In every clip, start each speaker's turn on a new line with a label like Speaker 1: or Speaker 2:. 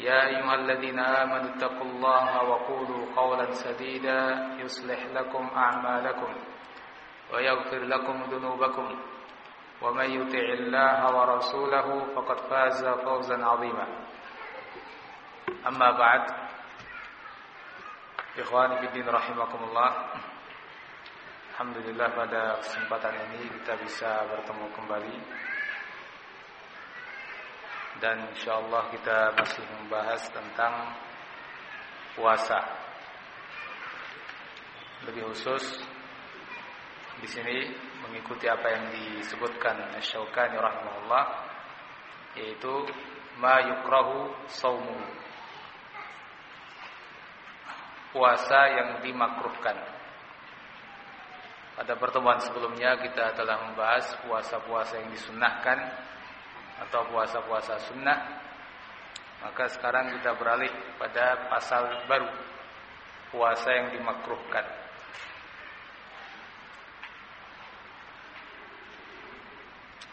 Speaker 1: يا أيها الذين آمنوا اتقوا الله وقولوا قولا سديدا يصلح لكم أعمالكم ويغفر لكم ذنوبكم ومن يطع الله ورسوله فقد فاز فوزا عظيما. أما بعد إخواني في الدين رحمكم الله Alhamdulillah pada kesempatan ini kita bisa bertemu kembali. Dan insyaallah kita masih membahas tentang puasa. Lebih khusus di sini mengikuti apa yang disebutkan Asy-Syaukani rahimahullah yaitu ma yukrahu saumu. Puasa yang dimakruhkan. Pada pertemuan sebelumnya kita telah membahas puasa-puasa yang disunnahkan atau puasa-puasa sunnah. Maka sekarang kita beralih pada pasal baru puasa yang dimakruhkan.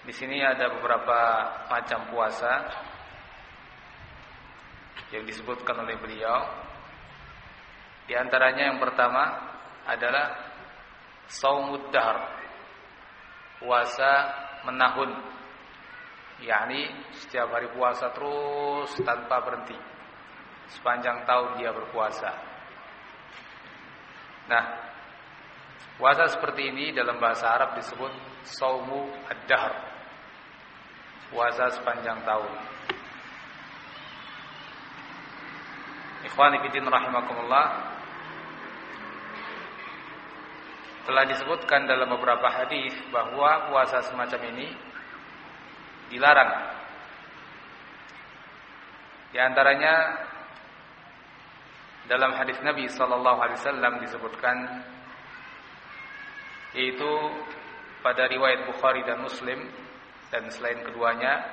Speaker 1: Di sini ada beberapa macam puasa yang disebutkan oleh beliau. Di antaranya yang pertama adalah saumud dahr. Puasa menahun. Yakni setiap hari puasa terus tanpa berhenti. Sepanjang tahun dia berpuasa. Nah, puasa seperti ini dalam bahasa Arab disebut saumu ad-dahr. Puasa sepanjang tahun. Ikhwani fillah rahimakumullah. Telah disebutkan dalam beberapa hadis bahwa puasa semacam ini dilarang. Di antaranya dalam hadis Nabi sallallahu alaihi wasallam disebutkan yaitu pada riwayat Bukhari dan Muslim dan selain keduanya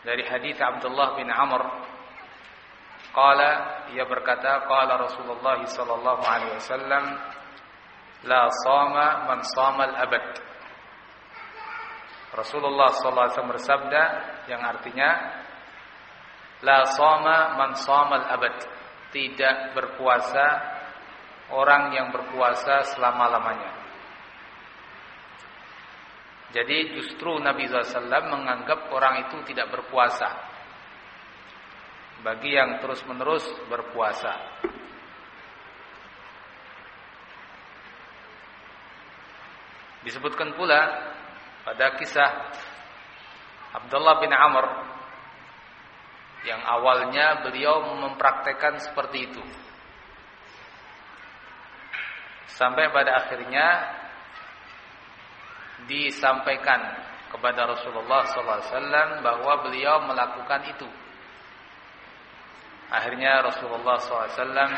Speaker 1: dari hadis Abdullah bin Amr qala ia berkata qala Rasulullah sallallahu alaihi wasallam la sama man sama al-abad Rasulullah SAW bersabda yang artinya La soma man somal abad. Tidak berpuasa Orang yang berpuasa selama-lamanya. Jadi justru Nabi SAW menganggap orang itu tidak berpuasa. Bagi yang terus-menerus berpuasa. Disebutkan pula pada kisah Abdullah bin Amr yang awalnya beliau mempraktekkan seperti itu. Sampai pada akhirnya disampaikan kepada Rasulullah SAW bahwa beliau melakukan itu. Akhirnya Rasulullah SAW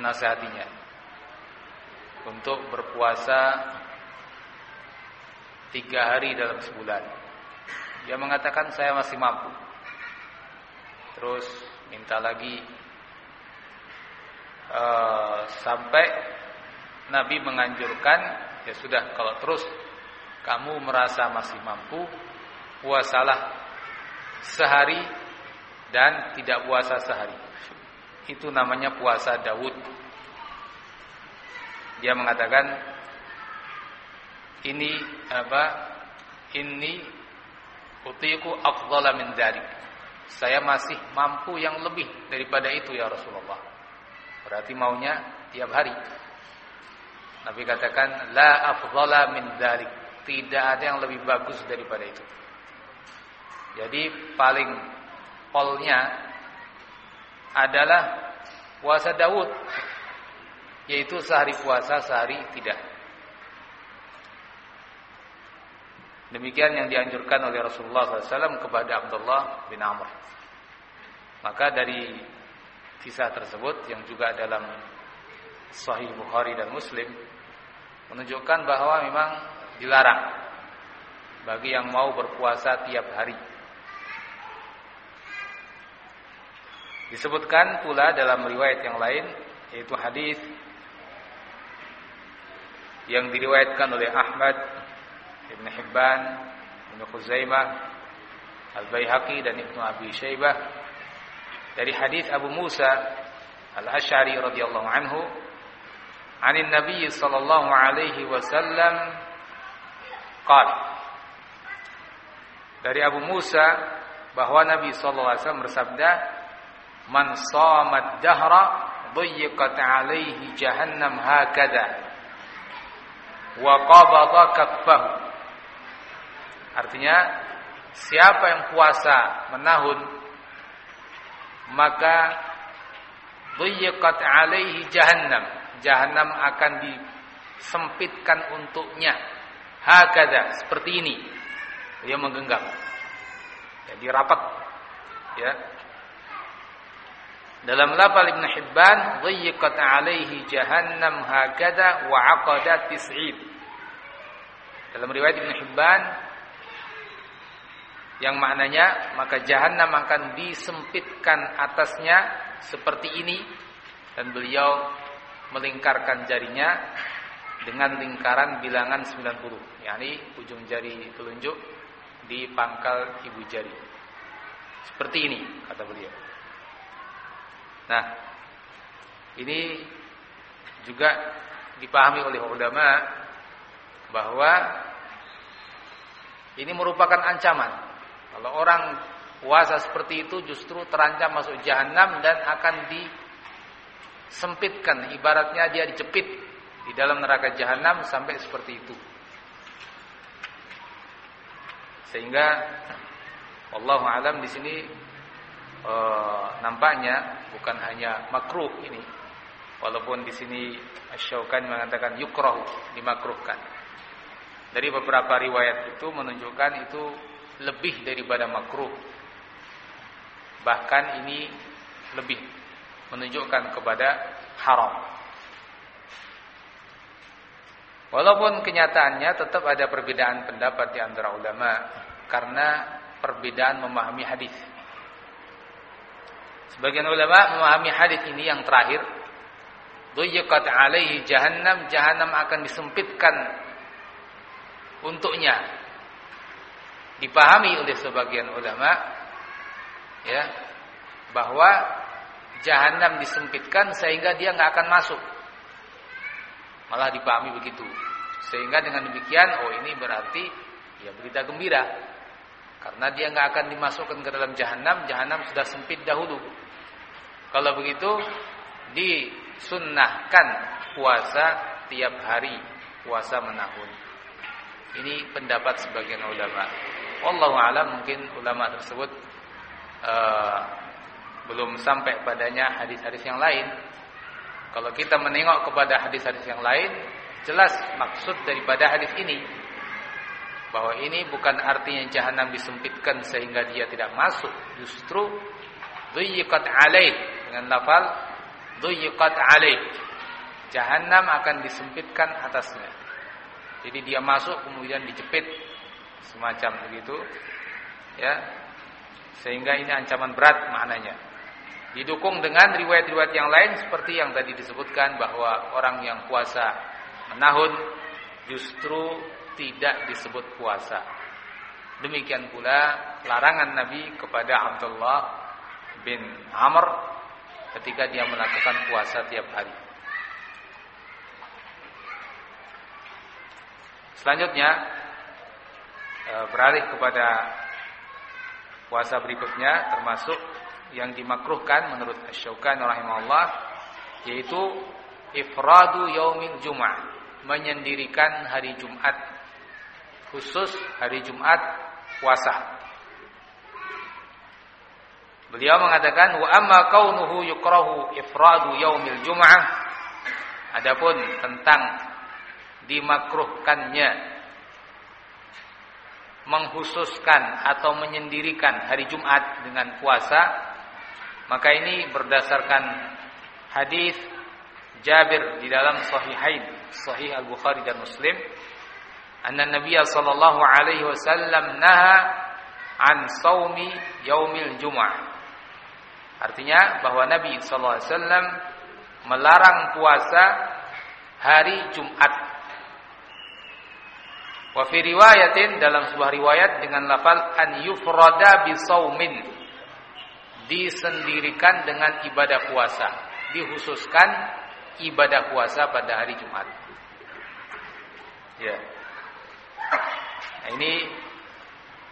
Speaker 1: menasihatinya untuk berpuasa tiga hari dalam sebulan. Dia mengatakan saya masih mampu. Terus minta lagi uh, sampai Nabi menganjurkan ya sudah kalau terus kamu merasa masih mampu puasalah sehari dan tidak puasa sehari. Itu namanya puasa Daud. Dia mengatakan ini apa ini utiku afdhala min dzalik saya masih mampu yang lebih daripada itu ya Rasulullah. Berarti maunya tiap hari. Nabi katakan la afdhala min dzalik. Tidak ada yang lebih bagus daripada itu. Jadi paling polnya adalah puasa Daud yaitu sehari puasa sehari tidak. Demikian yang dianjurkan oleh Rasulullah SAW kepada Abdullah bin Amr. Maka dari kisah tersebut yang juga dalam Sahih Bukhari dan Muslim menunjukkan bahwa memang dilarang bagi yang mau berpuasa tiap hari. Disebutkan pula dalam riwayat yang lain yaitu hadis yang diriwayatkan oleh Ahmad Ibn Hibban, Ibn Khuzaimah, Al-Baihaqi dan Ibn Abi Syaibah dari hadis Abu Musa Al-Asy'ari radhiyallahu anhu النبي صلى الله عليه وسلم قال dari Abu Musa bahwa Nabi sallallahu alaihi wasallam bersabda man samad dahra dhayyqat alaihi jahannam hakada wa qabada kaffahu Artinya siapa yang puasa menahun maka dhiqat alaihi jahannam. Jahannam akan disempitkan untuknya. Hakada seperti ini. Dia menggenggam. Jadi rapat. Ya. Dalam lafal Ibn Hibban, dhiqat alaihi jahannam hakada wa aqada tis'id. Dalam riwayat Ibn Hibban, yang maknanya maka jahanam akan disempitkan atasnya seperti ini. Dan beliau melingkarkan jarinya dengan lingkaran bilangan 90 yakni ujung jari telunjuk di pangkal ibu jari. Seperti ini kata beliau. Nah ini juga dipahami oleh ulama bahwa ini merupakan ancaman kalau orang puasa seperti itu justru terancam masuk jahanam dan akan disempitkan. Ibaratnya dia dicepit di dalam neraka jahanam sampai seperti itu. Sehingga Allah alam di sini e, nampaknya bukan hanya makruh ini. Walaupun di sini Asyaukan mengatakan yukrahu, dimakruhkan. Dari beberapa riwayat itu menunjukkan itu lebih daripada makruh. Bahkan ini lebih menunjukkan kepada haram. Walaupun kenyataannya tetap ada perbedaan pendapat di antara ulama karena perbedaan memahami hadis. Sebagian ulama memahami hadis ini yang terakhir, "Duyqat alaihi jahannam, jahannam akan disempitkan untuknya dipahami oleh sebagian ulama ya bahwa jahanam disempitkan sehingga dia nggak akan masuk. Malah dipahami begitu. Sehingga dengan demikian oh ini berarti ya berita gembira. Karena dia nggak akan dimasukkan ke dalam jahanam, jahanam sudah sempit dahulu. Kalau begitu disunnahkan puasa tiap hari, puasa menahun. Ini pendapat sebagian ulama. Wallahu alam mungkin ulama tersebut uh, belum sampai padanya hadis-hadis yang lain. Kalau kita menengok kepada hadis-hadis yang lain, jelas maksud daripada hadis ini bahwa ini bukan artinya jahanam disempitkan sehingga dia tidak masuk, justru dhuyiqat alaih dengan lafal dhuyiqat alaih. Jahanam akan disempitkan atasnya. Jadi dia masuk kemudian dijepit semacam begitu ya. Sehingga ini ancaman berat maknanya. Didukung dengan riwayat-riwayat yang lain seperti yang tadi disebutkan bahwa orang yang puasa menahun justru tidak disebut puasa. Demikian pula larangan Nabi kepada Abdullah bin Amr ketika dia melakukan puasa tiap hari. Selanjutnya beralih kepada puasa berikutnya termasuk yang dimakruhkan menurut Asy-Syaukani rahimahullah yaitu ifradu yaumil jum'ah, menyendirikan hari Jumat khusus hari Jumat puasa. Beliau mengatakan wa amma kaunuhu yukrahu ifradu yaumil jum'ah adapun tentang dimakruhkannya menghususkan atau menyendirikan hari Jumat dengan puasa maka ini berdasarkan hadis Jabir di dalam Sahihain Sahih Al-Bukhari dan Muslim. Anna Nabi sallallahu alaihi wasallam naha an saumi yaumil jum'ah. Artinya bahwa Nabi sallallahu alaihi wasallam melarang puasa hari Jumat Wa fi riwayatin dalam sebuah riwayat dengan lafal an yufrada bisaumin disendirikan dengan ibadah puasa, dikhususkan ibadah puasa pada hari Jumat. Ya. Nah, ini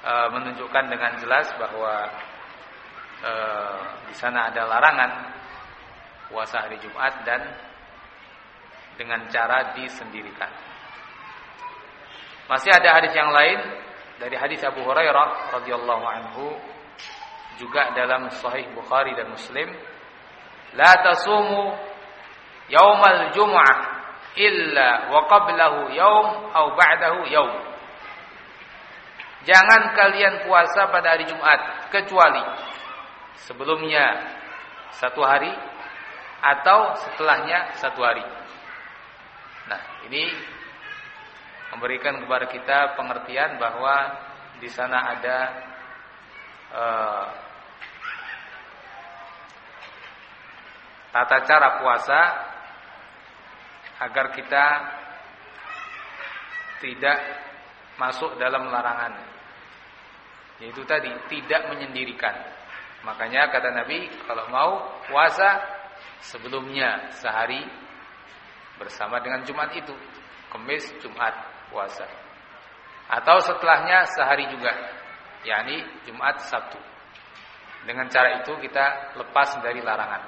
Speaker 1: e, menunjukkan dengan jelas bahwa e, di sana ada larangan puasa hari Jumat dan dengan cara disendirikan. Masih ada hadis yang lain dari hadis Abu Hurairah radhiyallahu anhu juga dalam Sahih Bukhari dan Muslim, la tasumu yaumal jum'ah illa wa qablahu yaum au ba'dahu yaum. Jangan kalian puasa pada hari Jumat kecuali sebelumnya satu hari atau setelahnya satu hari. Nah, ini memberikan kepada kita pengertian bahwa di sana ada uh, tata cara puasa agar kita tidak masuk dalam larangan. Yaitu tadi tidak menyendirikan. Makanya kata Nabi kalau mau puasa sebelumnya sehari bersama dengan Jumat itu, Kamis, Jumat puasa. Atau setelahnya sehari juga, yakni Jumat Sabtu. Dengan cara itu kita lepas dari larangan.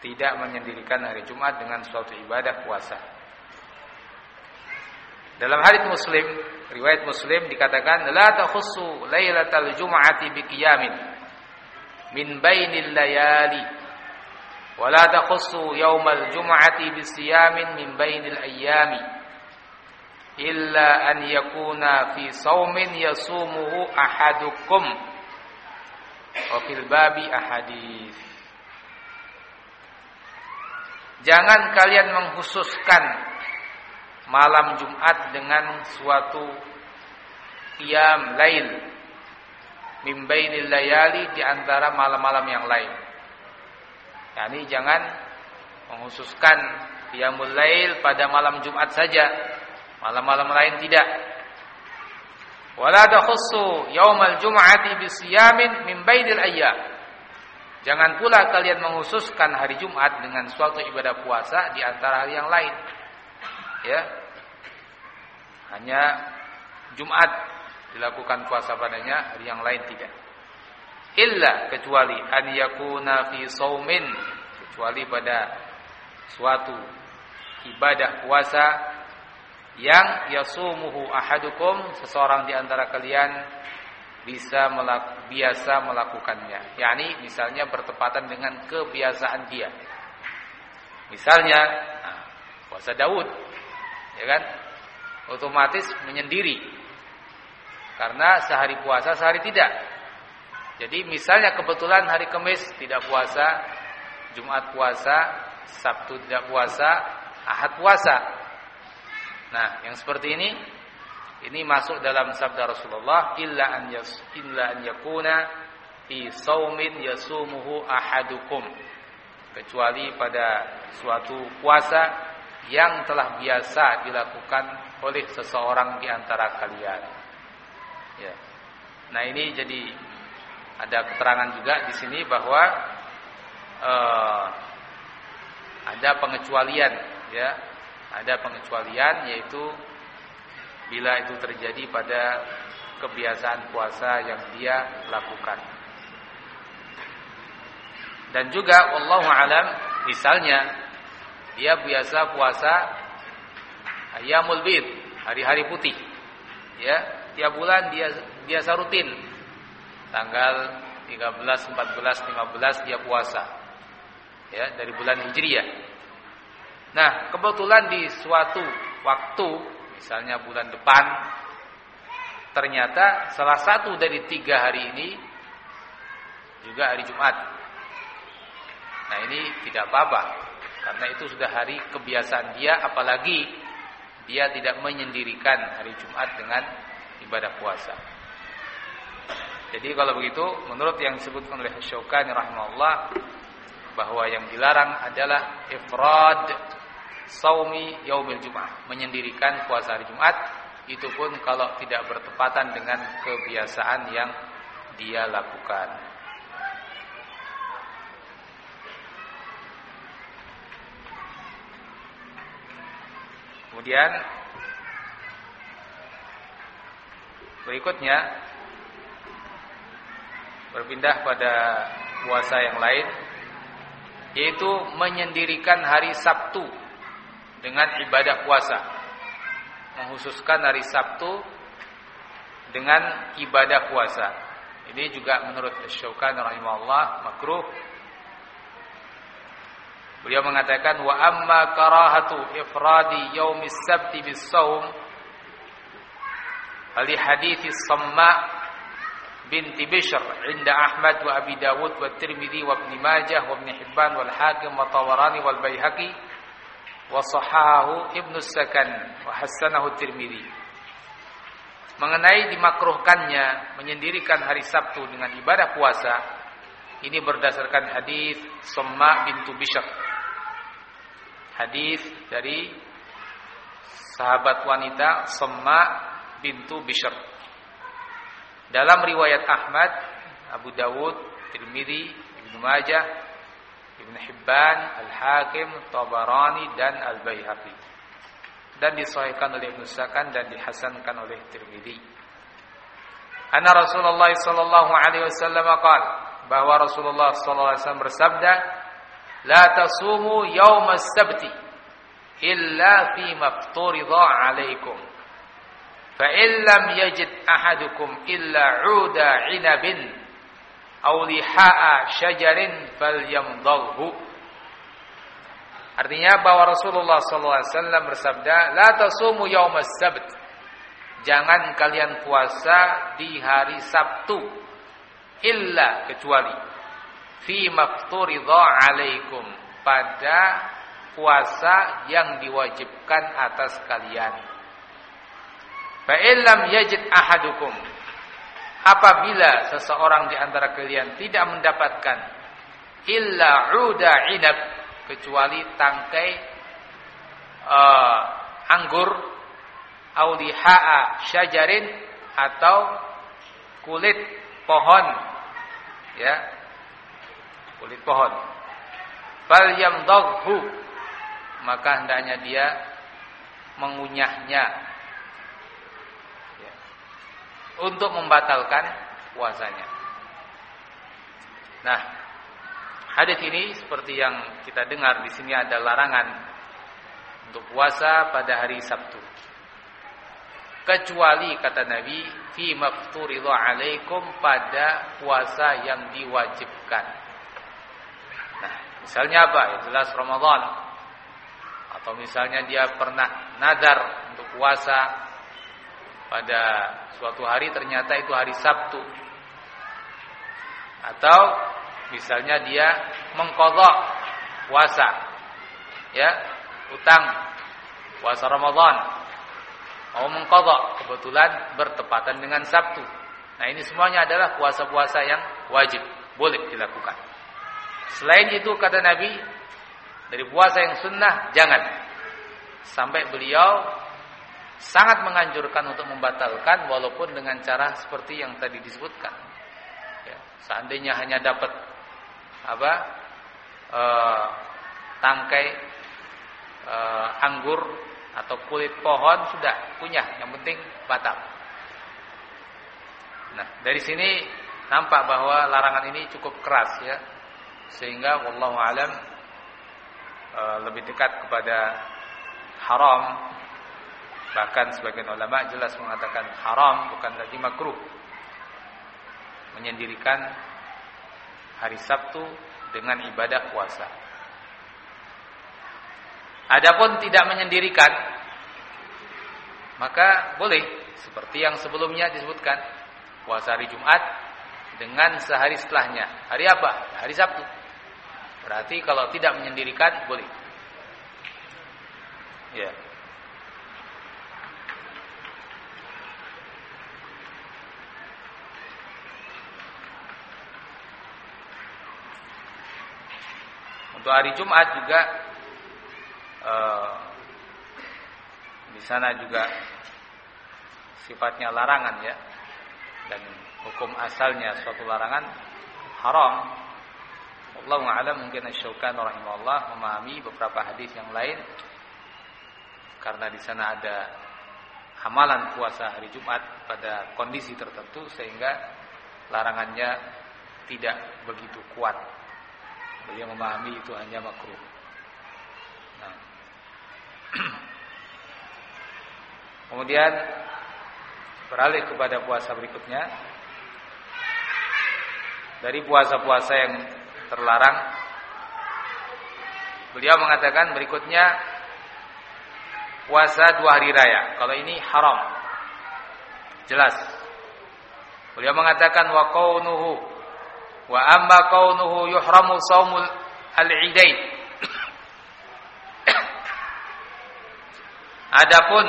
Speaker 1: Tidak menyendirikan hari Jumat dengan suatu ibadah puasa. Dalam hadis Muslim, riwayat Muslim dikatakan la takhussu lailatal jum'ati biqiyamin min bainil layali wa la takhussu yaumal jum'ati bisiyamin min bainil ayyami illa an yakuna fi saumin yasumuhu ahadukum. Wa fil babi ahadith. Jangan kalian mengkhususkan malam Jumat dengan suatu qiyam lail. Min bainil layali di antara malam-malam yang lain. Yani jangan mengkhususkan qiyamul lail pada malam Jumat saja Malam-malam lain tidak. Wala takhussu yaumal jum'ati bisiyamin min bainil ayyam. Jangan pula kalian menghususkan hari Jumat dengan suatu ibadah puasa di antara hari yang lain. Ya. Hanya Jumat dilakukan puasa padanya, hari yang lain tidak. Illa kecuali an yakuna fi saumin kecuali pada suatu ibadah puasa yang yasumuhu ahadukum seseorang di antara kalian bisa melak biasa melakukannya. yakni misalnya bertepatan dengan kebiasaan dia. Misalnya nah, puasa Daud, ya kan? Otomatis menyendiri. Karena sehari puasa, sehari tidak. Jadi misalnya kebetulan hari Kamis tidak puasa, Jumat puasa, Sabtu tidak puasa, Ahad puasa. Nah, yang seperti ini ini masuk dalam sabda Rasulullah illa an yas illa an yakuna fi saumin yasumuhu ahadukum kecuali pada suatu puasa yang telah biasa dilakukan oleh seseorang di antara kalian. Ya. Nah, ini jadi ada keterangan juga di sini bahwa uh, ada pengecualian ya ada pengecualian yaitu bila itu terjadi pada kebiasaan puasa yang dia lakukan. Dan juga Allah alam misalnya dia biasa puasa ayamul bid, hari-hari putih. Ya, tiap bulan dia biasa rutin. Tanggal 13, 14, 15 dia puasa. Ya, dari bulan Hijriah. Nah, kebetulan di suatu waktu, misalnya bulan depan, ternyata salah satu dari tiga hari ini juga hari Jumat. Nah, ini tidak apa-apa. Karena itu sudah hari kebiasaan dia, apalagi dia tidak menyendirikan hari Jumat dengan ibadah puasa. Jadi kalau begitu menurut yang disebutkan oleh Syaukani rahimahullah bahwa yang dilarang adalah ifrad saumi yaumil Jumat, menyendirikan puasa hari Jumat itu pun kalau tidak bertepatan dengan kebiasaan yang dia lakukan. Kemudian berikutnya berpindah pada puasa yang lain yaitu menyendirikan hari Sabtu dengan ibadah puasa. Menghususkan hari Sabtu dengan ibadah puasa. Ini juga menurut Syaukan rahimahullah makruh Beliau mengatakan wa amma karahatu ifradi yaumis sabti bis saum Ali hadithi Samma binti Bishr inda Ahmad wa Abi Dawud wa Tirmidzi wa Ibn Majah wa Ibn Hibban wal Hakim wa Tawarani wal Baihaqi wa sahahu Ibnu Sakan wa hasanahu Tirmidzi Mengenai dimakruhkannya menyendirikan hari Sabtu dengan ibadah puasa ini berdasarkan hadis Samma bintu Bishr hadis dari sahabat wanita Semma bintu Bishr. Dalam riwayat Ahmad, Abu Dawud, Tirmidzi, Ibnu Majah, Ibnu Hibban, Al-Hakim, Tabarani dan Al-Baihaqi. Dan disahihkan oleh Ibnu Sakan dan dihasankan oleh Tirmidzi. Anna Rasulullah sallallahu alaihi wasallam qala bahwa Rasulullah sallallahu alaihi wasallam bersabda La tasumu yawm as-sabti illa fi mafturidha alaikum. Fa in lam yajid ahadukum illa 'uda 'inabin aw liha'a syajarin falyamdalhu. Artinya bahwa Rasulullah SAW bersabda, La tasumu yawm as-sabt. Jangan kalian puasa di hari Sabtu. Illa kecuali fi mafturidha alaikum pada puasa yang diwajibkan atas kalian. Fa illam yajid ahadukum apabila seseorang di antara kalian tidak mendapatkan illa uda inab kecuali tangkai uh, anggur aulihaa syajarin atau kulit pohon ya kulit pohon. Fal yamdaghu maka hendaknya dia mengunyahnya ya, untuk membatalkan puasanya. Nah, hadis ini seperti yang kita dengar di sini ada larangan untuk puasa pada hari Sabtu. Kecuali kata Nabi fi mafturidha alaikum pada puasa yang diwajibkan. Misalnya apa? Ya jelas Ramadan. Atau misalnya dia pernah nadar untuk puasa pada suatu hari ternyata itu hari Sabtu. Atau misalnya dia mengkodok puasa. Ya, utang puasa Ramadan. Mau mengkodok kebetulan bertepatan dengan Sabtu. Nah ini semuanya adalah puasa-puasa yang wajib, boleh dilakukan. Selain itu kata Nabi dari puasa yang sunnah jangan sampai beliau sangat menganjurkan untuk membatalkan walaupun dengan cara seperti yang tadi disebutkan. Ya, seandainya hanya dapat apa e, tangkai e, anggur atau kulit pohon sudah punya, yang penting batal. Nah, dari sini nampak bahwa larangan ini cukup keras ya. Sehingga wallahu alam e, lebih dekat kepada haram. Bahkan sebagian ulama jelas mengatakan haram bukan lagi makruh. Menyendirikan hari Sabtu dengan ibadah puasa. Adapun tidak menyendirikan maka boleh seperti yang sebelumnya disebutkan puasa hari Jumat dengan sehari setelahnya. Hari apa? Hari Sabtu. Berarti kalau tidak menyendirikan boleh. Ya. Untuk hari Jumat juga uh, di sana juga sifatnya larangan ya dan hukum asalnya suatu larangan haram. Allah a'lam mungkin Asy-Syaukani rahimahullah memahami beberapa hadis yang lain karena di sana ada amalan puasa hari Jumat pada kondisi tertentu sehingga larangannya tidak begitu kuat. Beliau memahami itu hanya makruh. Nah. Kemudian beralih kepada puasa berikutnya dari puasa-puasa yang terlarang beliau mengatakan berikutnya puasa dua hari raya kalau ini haram jelas beliau mengatakan wa kaunuhu wa amma kaunuhu yuhramu saumul al-idain adapun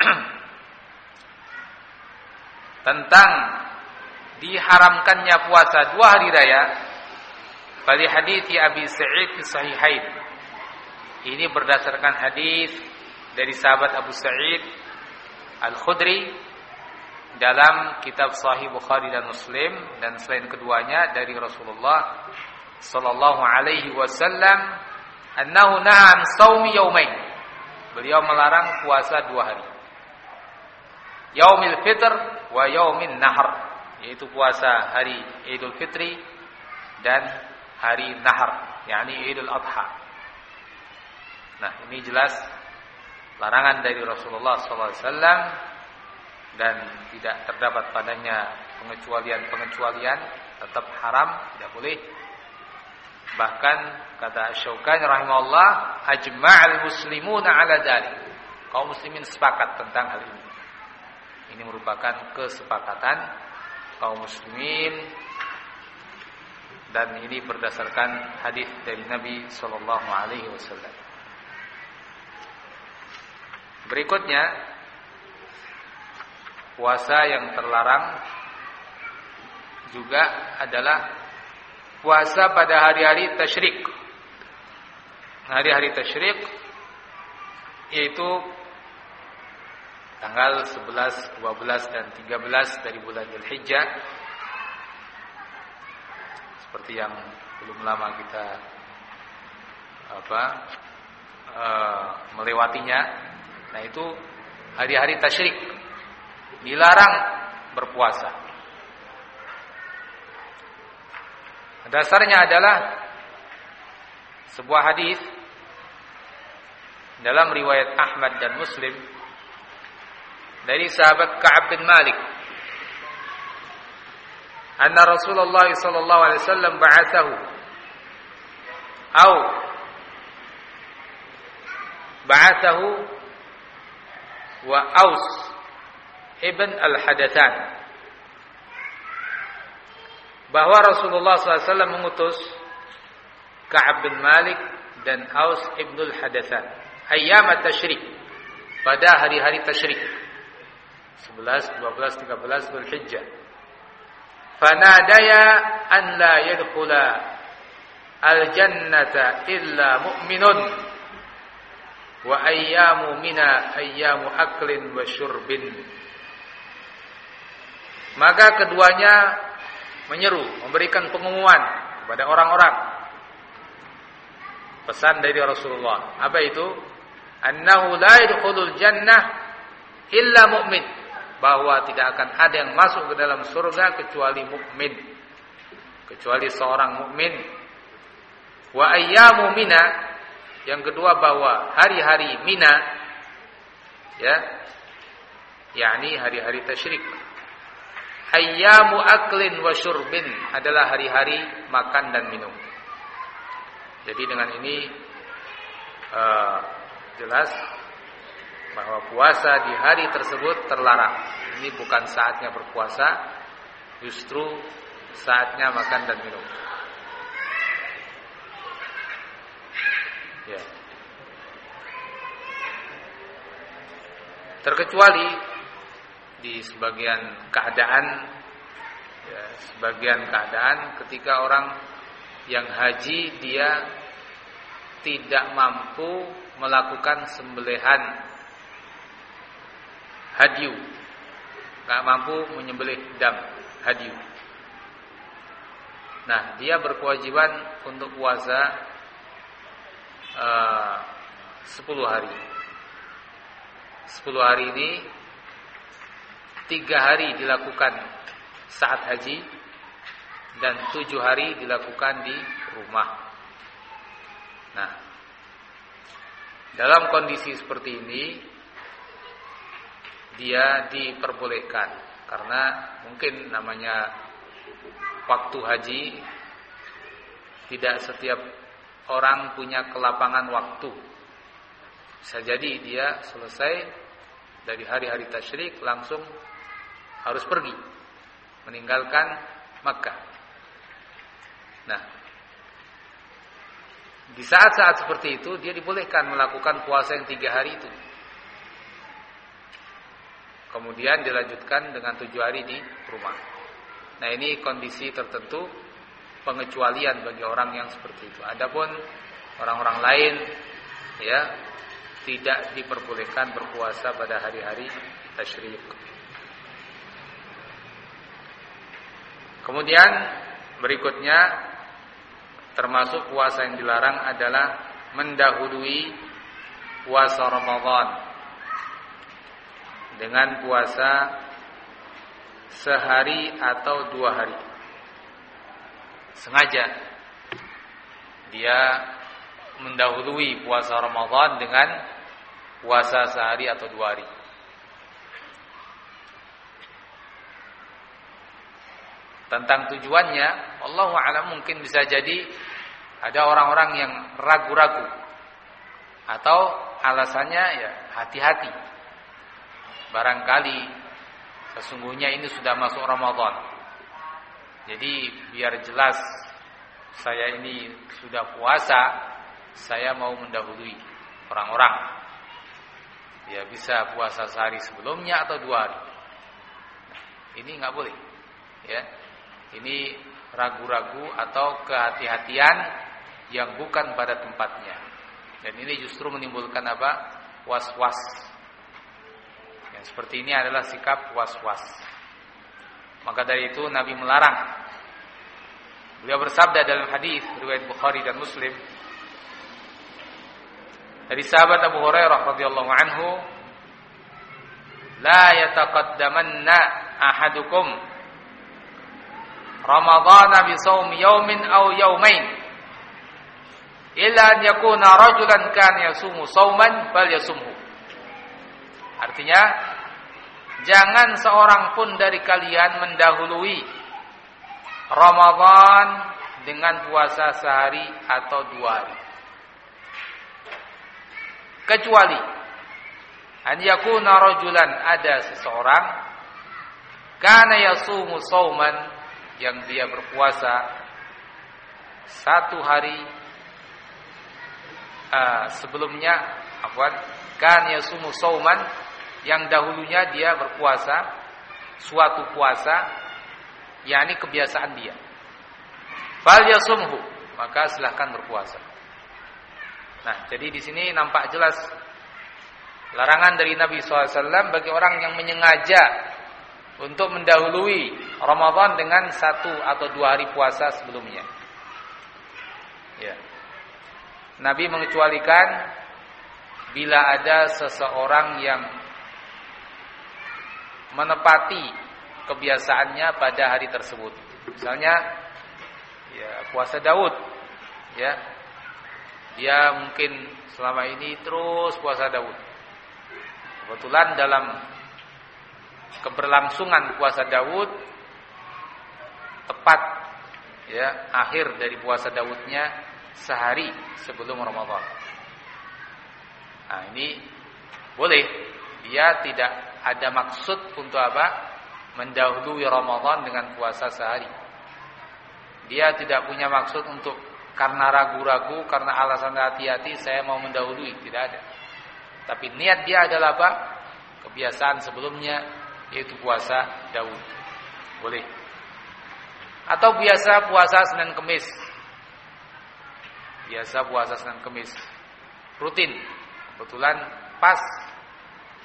Speaker 1: tentang diharamkannya puasa dua hari raya pada hadis Abi Sa'id Sahihain. Ini berdasarkan hadis dari sahabat Abu Sa'id Al-Khudri dalam kitab Sahih Bukhari dan Muslim dan selain keduanya dari Rasulullah sallallahu alaihi wasallam annahu na'a an shaumi yaumain. Beliau melarang puasa dua hari. Yaumil Fitr wa yaumin Nahr yaitu puasa hari Idul Fitri dan hari Nahar, yakni Idul Adha. Nah, ini jelas larangan dari Rasulullah SAW dan tidak terdapat padanya pengecualian-pengecualian, tetap haram, tidak boleh. Bahkan kata Syaukani rahimahullah, ajma'al muslimuna ala dzalik. Kaum muslimin sepakat tentang hal ini. Ini merupakan kesepakatan kaum muslimin dan ini berdasarkan hadis dari Nabi sallallahu alaihi wasallam. Berikutnya puasa yang terlarang juga adalah puasa pada hari-hari tasyrik. Hari-hari tasyrik yaitu tanggal 11, 12 dan 13 dari bulan Dzulhijjah seperti yang belum lama kita apa uh, melewatinya. Nah, itu hari-hari tasyrik dilarang berpuasa. Dasarnya adalah sebuah hadis dalam riwayat Ahmad dan Muslim dari sahabat Ka'ab bin Malik anna Rasulullah sallallahu alaihi wasallam ba'athahu atau ba'athahu wa Aus ibn al-Hadathan. Bahwa Rasulullah SAW mengutus Ka'ab bin Malik dan Aus ibn al-Hadathan. Ayyam tasyrik pada hari-hari tasyrik 11, 12, 13 Zulhijjah. Fanadaya an la yadkhula al-jannata illa mu'minun. Wa ayyamu mina ayyamu aklin wa syurbin. Maka keduanya menyeru, memberikan pengumuman kepada orang-orang. Pesan dari Rasulullah. Apa itu? Annahu la yadkhulul jannah illa mu'min bahwa tidak akan ada yang masuk ke dalam surga kecuali mukmin. Kecuali seorang mukmin. Wa ayyamu mina yang kedua bahwa hari-hari mina ya yakni hari-hari tasyrik ayyamu aklin wa syurbin adalah hari-hari makan dan minum. Jadi dengan ini uh, jelas bahwa puasa di hari tersebut terlarang. Ini bukan saatnya berpuasa, justru saatnya makan dan minum. Ya. Terkecuali di sebagian keadaan ya, sebagian keadaan ketika orang yang haji dia tidak mampu melakukan sembelihan hadiu. Nggak mampu menyembelih dam hadiu. Nah dia berkewajiban untuk puasa uh, 10 hari. 10 hari ini tiga hari dilakukan saat haji dan tujuh hari dilakukan di rumah. Nah, dalam kondisi seperti ini dia diperbolehkan karena mungkin namanya waktu haji tidak setiap orang punya kelapangan waktu. Bisa jadi dia selesai dari hari-hari tasyrik langsung harus pergi meninggalkan Makkah. Nah, di saat-saat seperti itu dia dibolehkan melakukan puasa yang tiga hari itu. Kemudian dilanjutkan dengan tujuh hari di rumah. Nah ini kondisi tertentu pengecualian bagi orang yang seperti itu. Adapun orang-orang lain ya tidak diperbolehkan berpuasa pada hari-hari tasyrik. Kemudian berikutnya termasuk puasa yang dilarang adalah mendahului puasa Ramadan dengan puasa sehari atau dua hari. Sengaja dia mendahului puasa Ramadan dengan puasa sehari atau dua hari. Tentang tujuannya Allah alam mungkin bisa jadi ada orang-orang yang ragu-ragu. Atau alasannya ya hati-hati. Barangkali sesungguhnya ini sudah masuk Ramadan. Jadi biar jelas saya ini sudah puasa saya mau mendahului orang-orang. Ya bisa puasa sehari sebelumnya atau dua hari. Ini nggak boleh ya ini ragu-ragu atau kehati-hatian yang bukan pada tempatnya. Dan ini justru menimbulkan apa? Was-was. Yang seperti ini adalah sikap was-was. Maka dari itu Nabi melarang. Beliau bersabda dalam hadis riwayat Bukhari dan Muslim dari sahabat Abu Hurairah radhiyallahu anhu, "La yataqaddamanna ahadukum Ramadhan bi saum yaumin aw yaumain illa an yakuna rajulan kan yasumu sauman bal yasumhu. Artinya jangan seorang pun dari kalian mendahului Ramadan dengan puasa sehari atau dua hari. Kecuali an yakuna rajulan ada seseorang kana yasumu sauman yang dia berpuasa satu hari uh, sebelumnya afwan kan yasumu sauman yang dahulunya dia berpuasa suatu puasa yakni kebiasaan dia. Fal yasumhu maka silahkan berpuasa. Nah jadi di sini nampak jelas larangan dari Nabi SAW bagi orang yang menyengaja untuk mendahului Ramadan dengan satu atau dua hari puasa sebelumnya. Ya. Nabi mengecualikan bila ada seseorang yang menepati kebiasaannya pada hari tersebut. Misalnya ya puasa Daud ya. Dia mungkin selama ini terus puasa Daud. Kebetulan dalam keberlangsungan puasa Daud tepat ya akhir dari puasa Daudnya sehari sebelum Ramadan. Nah, ini boleh dia tidak ada maksud untuk apa? Mendahului Ramadan dengan puasa sehari. Dia tidak punya maksud untuk karena ragu-ragu, karena alasan hati-hati saya mau mendahului, tidak ada. Tapi niat dia adalah apa? Kebiasaan sebelumnya yaitu puasa Daud. Boleh. Atau biasa puasa Senin Kemis. Biasa puasa Senin Kemis. Rutin. Kebetulan pas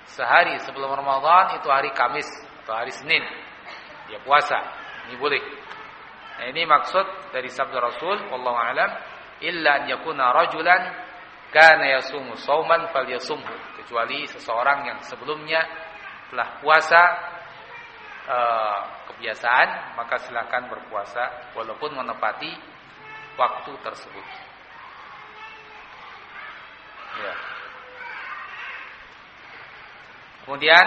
Speaker 1: sehari sebelum Ramadan itu hari Kamis atau hari Senin. Dia puasa. Ini boleh. Nah, ini maksud dari sabda Rasul wallahu alam illa an yakuna rajulan kana yasumu sauman falyasumhu kecuali seseorang yang sebelumnya telah puasa e, kebiasaan maka silakan berpuasa walaupun menepati waktu tersebut. Ya. Kemudian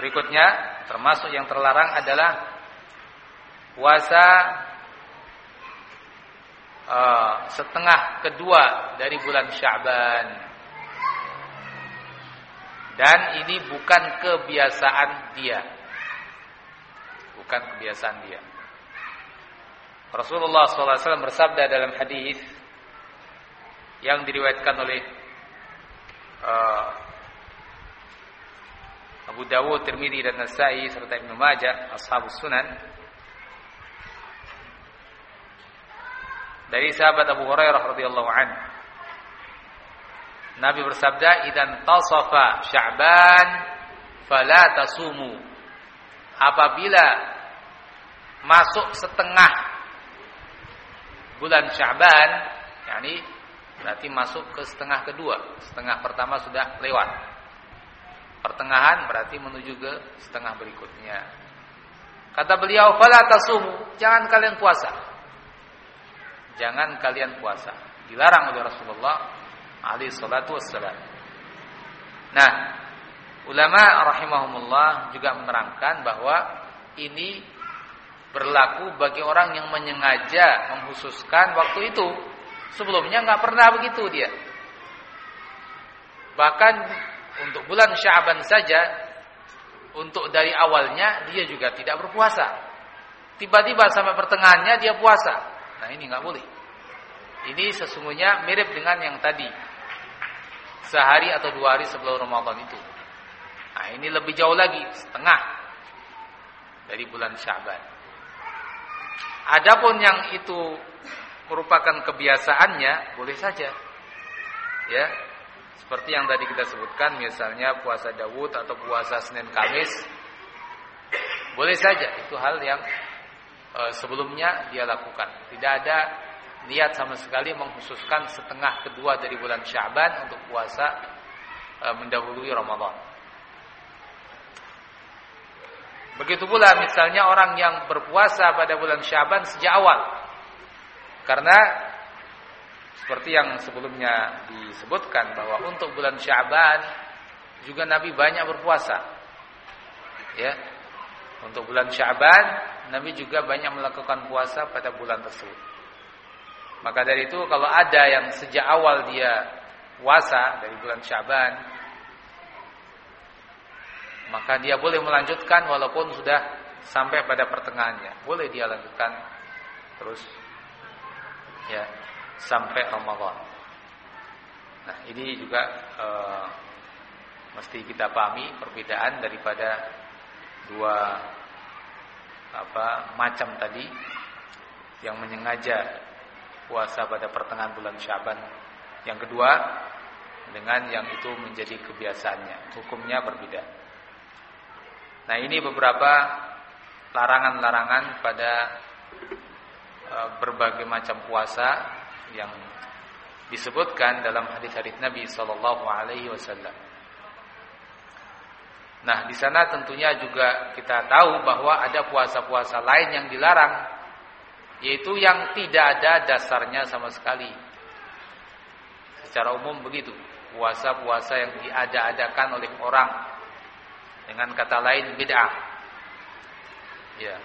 Speaker 1: berikutnya termasuk yang terlarang adalah puasa uh, setengah kedua dari bulan Syaban. Dan ini bukan kebiasaan dia. Bukan kebiasaan dia. Rasulullah SAW bersabda dalam hadis yang diriwayatkan oleh uh, Abu Dawud, Tirmidzi dan Nasai serta Ibnu Majah, Ashabus Sunan dari sahabat Abu Hurairah radhiyallahu anhu. Nabi bersabda, "Idan tasafa Sya'ban fala tasumu." Apabila masuk setengah bulan Sya'ban, yakni berarti masuk ke setengah kedua, setengah pertama sudah lewat. Pertengahan berarti menuju ke setengah berikutnya. Kata beliau, "Fala tasumu." Jangan kalian puasa. Jangan kalian puasa. Dilarang oleh Rasulullah alaihi salatu wassalam. Nah, ulama rahimahumullah juga menerangkan bahwa ini berlaku bagi orang yang menyengaja menghususkan waktu itu. Sebelumnya nggak pernah begitu dia. Bahkan untuk bulan Syaban saja untuk dari awalnya dia juga tidak berpuasa. Tiba-tiba sampai pertengahannya dia puasa. Nah, ini nggak boleh. Ini sesungguhnya mirip dengan yang tadi. Sehari atau dua hari sebelum Ramadan itu. Nah, ini lebih jauh lagi, setengah dari bulan Syaban. Adapun yang itu merupakan kebiasaannya, boleh saja. Ya, seperti yang tadi kita sebutkan misalnya puasa Dawud atau puasa Senin Kamis boleh saja itu hal yang e, sebelumnya dia lakukan. Tidak ada niat sama sekali mengkhususkan setengah kedua dari bulan Syaban untuk puasa e, mendahului Ramadan. Begitu pula misalnya orang yang berpuasa pada bulan Syaban sejak awal. Karena seperti yang sebelumnya disebutkan bahwa untuk bulan Syaban juga Nabi banyak berpuasa. Ya. Untuk bulan Syaban Nabi juga banyak melakukan puasa pada bulan tersebut. Maka dari itu kalau ada yang sejak awal dia puasa dari bulan Syaban maka dia boleh melanjutkan walaupun sudah sampai pada pertengahannya. Boleh dia lanjutkan terus ya sampai Ramadan. Nah, ini juga e, mesti kita pahami perbedaan daripada dua apa macam tadi yang menyengaja puasa pada pertengahan bulan Syaban. Yang kedua dengan yang itu menjadi kebiasaannya, hukumnya berbeda. Nah, ini beberapa larangan-larangan pada e, berbagai macam puasa yang disebutkan dalam hadis-hadis Nabi sallallahu alaihi wasallam. Nah, di sana tentunya juga kita tahu bahwa ada puasa-puasa lain yang dilarang, yaitu yang tidak ada dasarnya sama sekali. Secara umum begitu, puasa-puasa yang diada-adakan oleh orang dengan kata lain bid'ah. Ya.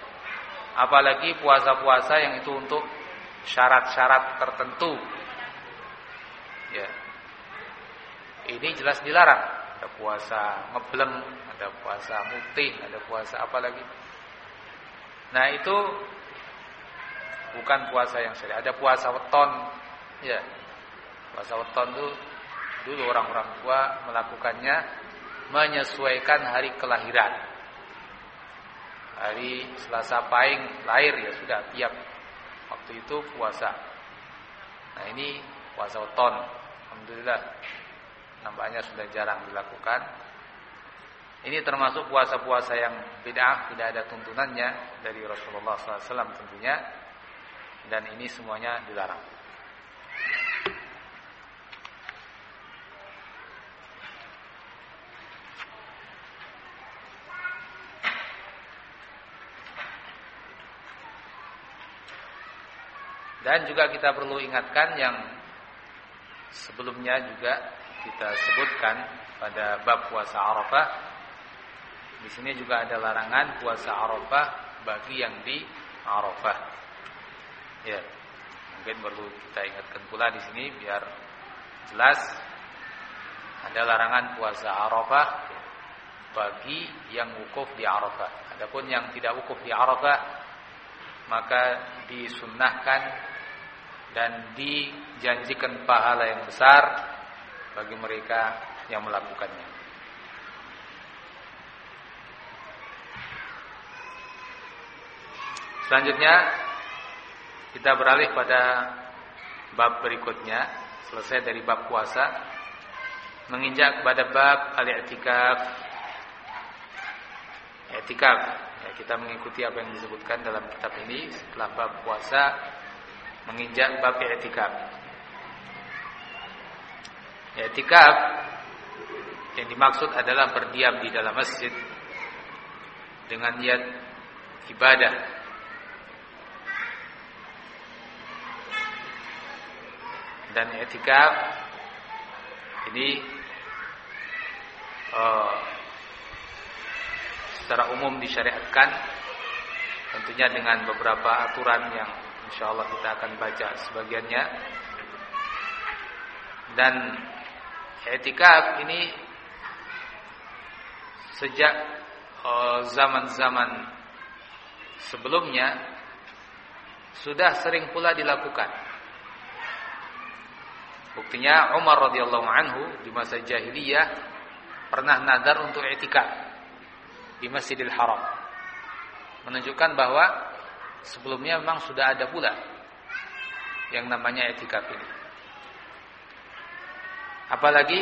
Speaker 1: Apalagi puasa-puasa yang itu untuk syarat-syarat tertentu. Ya. Ini jelas dilarang. Ada puasa ngebleng, ada puasa mutih, ada puasa apa lagi. Nah, itu bukan puasa yang syariat. Ada puasa weton. Ya. Puasa weton itu dulu orang-orang tua melakukannya menyesuaikan hari kelahiran. Hari Selasa Pahing lahir ya sudah tiap waktu itu puasa. Nah, ini puasa weton. Alhamdulillah nampaknya sudah jarang dilakukan. Ini termasuk puasa-puasa yang bid'ah, tidak ada tuntunannya dari Rasulullah SAW tentunya, dan ini semuanya dilarang. Dan juga kita perlu ingatkan yang sebelumnya juga kita sebutkan pada bab puasa Arafah. Di sini juga ada larangan puasa Arafah bagi yang di Arafah. Ya. Mungkin perlu kita ingatkan pula di sini biar jelas ada larangan puasa Arafah bagi yang wukuf di Arafah. Adapun yang tidak wukuf di Arafah maka disunnahkan dan dijanjikan pahala yang besar bagi mereka yang melakukannya. Selanjutnya kita beralih pada bab berikutnya, selesai dari bab puasa, menginjak kepada bab al-i'tikaf. I'tikaf, ya, kita mengikuti apa yang disebutkan dalam kitab ini setelah bab puasa menginjak bab i'tikaf. I'tikaf yang dimaksud adalah berdiam di dalam masjid dengan niat ibadah. Dan i'tikaf ini uh, secara umum disyariatkan tentunya dengan beberapa aturan yang insyaallah kita akan baca sebagiannya dan Etikaf ini sejak eh, zaman-zaman uh, sebelumnya sudah sering pula dilakukan. Buktinya Umar radhiyallahu anhu di masa jahiliyah pernah nadar untuk etikaf di Masjidil Haram. Menunjukkan bahwa sebelumnya memang sudah ada pula yang namanya etikaf ini. Apalagi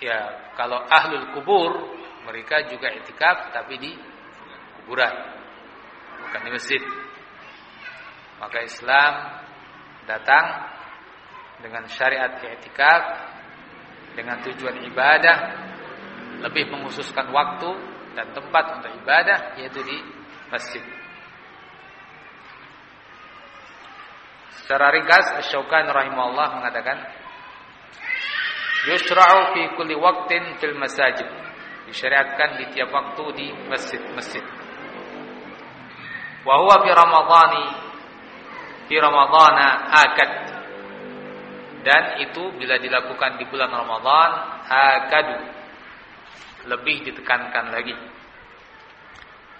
Speaker 1: ya kalau ahlul kubur mereka juga itikaf tapi di kuburan bukan di masjid. Maka Islam datang dengan syariat i'tikaf dengan tujuan ibadah lebih menghususkan waktu dan tempat untuk ibadah yaitu di masjid. Secara ringkas Asy-Syaukani rahimahullah mengatakan Yusra'u fi kulli waqtin fil masajid. Disyariatkan di tiap waktu di masjid-masjid. Wa huwa fi Ramadhani fi Ramadhana akad. Dan itu bila dilakukan di bulan Ramadan akadu. Lebih ditekankan lagi.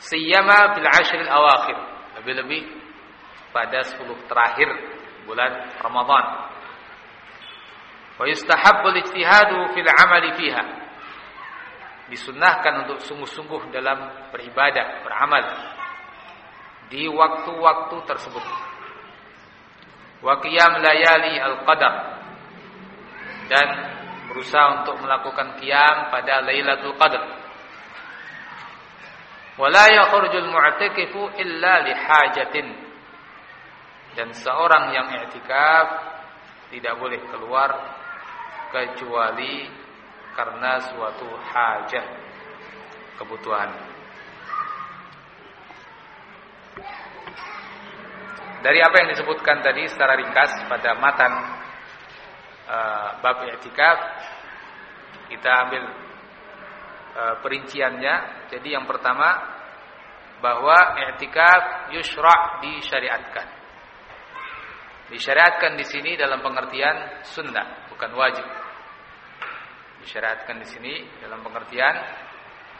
Speaker 1: Siyama fil ashril awakhir. Lebih-lebih pada 10 terakhir bulan Ramadan. Wa yustahabbul ijtihadu fil amali fiha. Disunnahkan untuk sungguh-sungguh dalam beribadah, beramal di waktu-waktu tersebut. Wa qiyam layali al-qadar dan berusaha untuk melakukan qiyam pada Lailatul Qadar. Wala yakhrujul mu'takifu illa lihajatin. Dan seorang yang i'tikaf tidak boleh keluar kecuali karena suatu hajat. kebutuhan. Dari apa yang disebutkan tadi secara ringkas pada matan uh, bab i'tikaf kita ambil uh, perinciannya. Jadi yang pertama bahwa i'tikaf yusra' disyariatkan. Disyariatkan di sini dalam pengertian sunnah, bukan wajib. Disyariatkan di sini dalam pengertian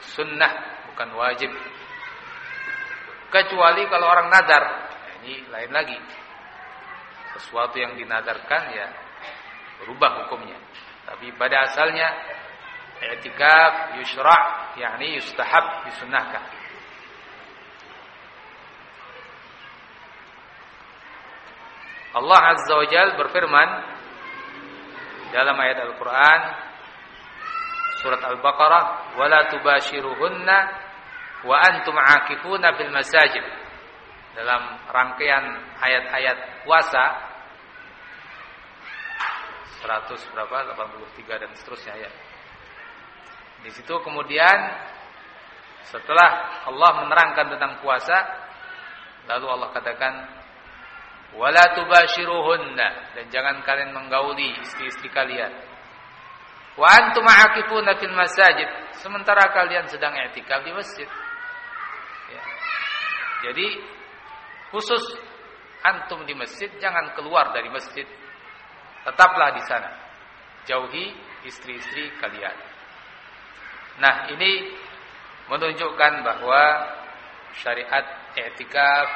Speaker 1: sunnah, bukan wajib. Kecuali kalau orang nazar, ini lain lagi. Sesuatu yang dinadarkan ya berubah hukumnya. Tapi pada asalnya i'tikaf yusra' yakni yustahab disunnahkan. Allah Azza wa Jal berfirman dalam ayat Al-Quran surat Al-Baqarah wala tubashiruhunna wa antum akifuna fil masajid dalam rangkaian ayat-ayat puasa 100 berapa 83 dan seterusnya ya. Di situ kemudian setelah Allah menerangkan tentang puasa lalu Allah katakan wala tubashiruhunna dan jangan kalian menggauli istri-istri kalian. Wa antum aakifuna fil masajid sementara kalian sedang i'tikaf di masjid. Ya. jadi khusus antum di masjid jangan keluar dari masjid tetaplah di sana jauhi istri-istri kalian nah ini menunjukkan bahwa syariat i'tikaf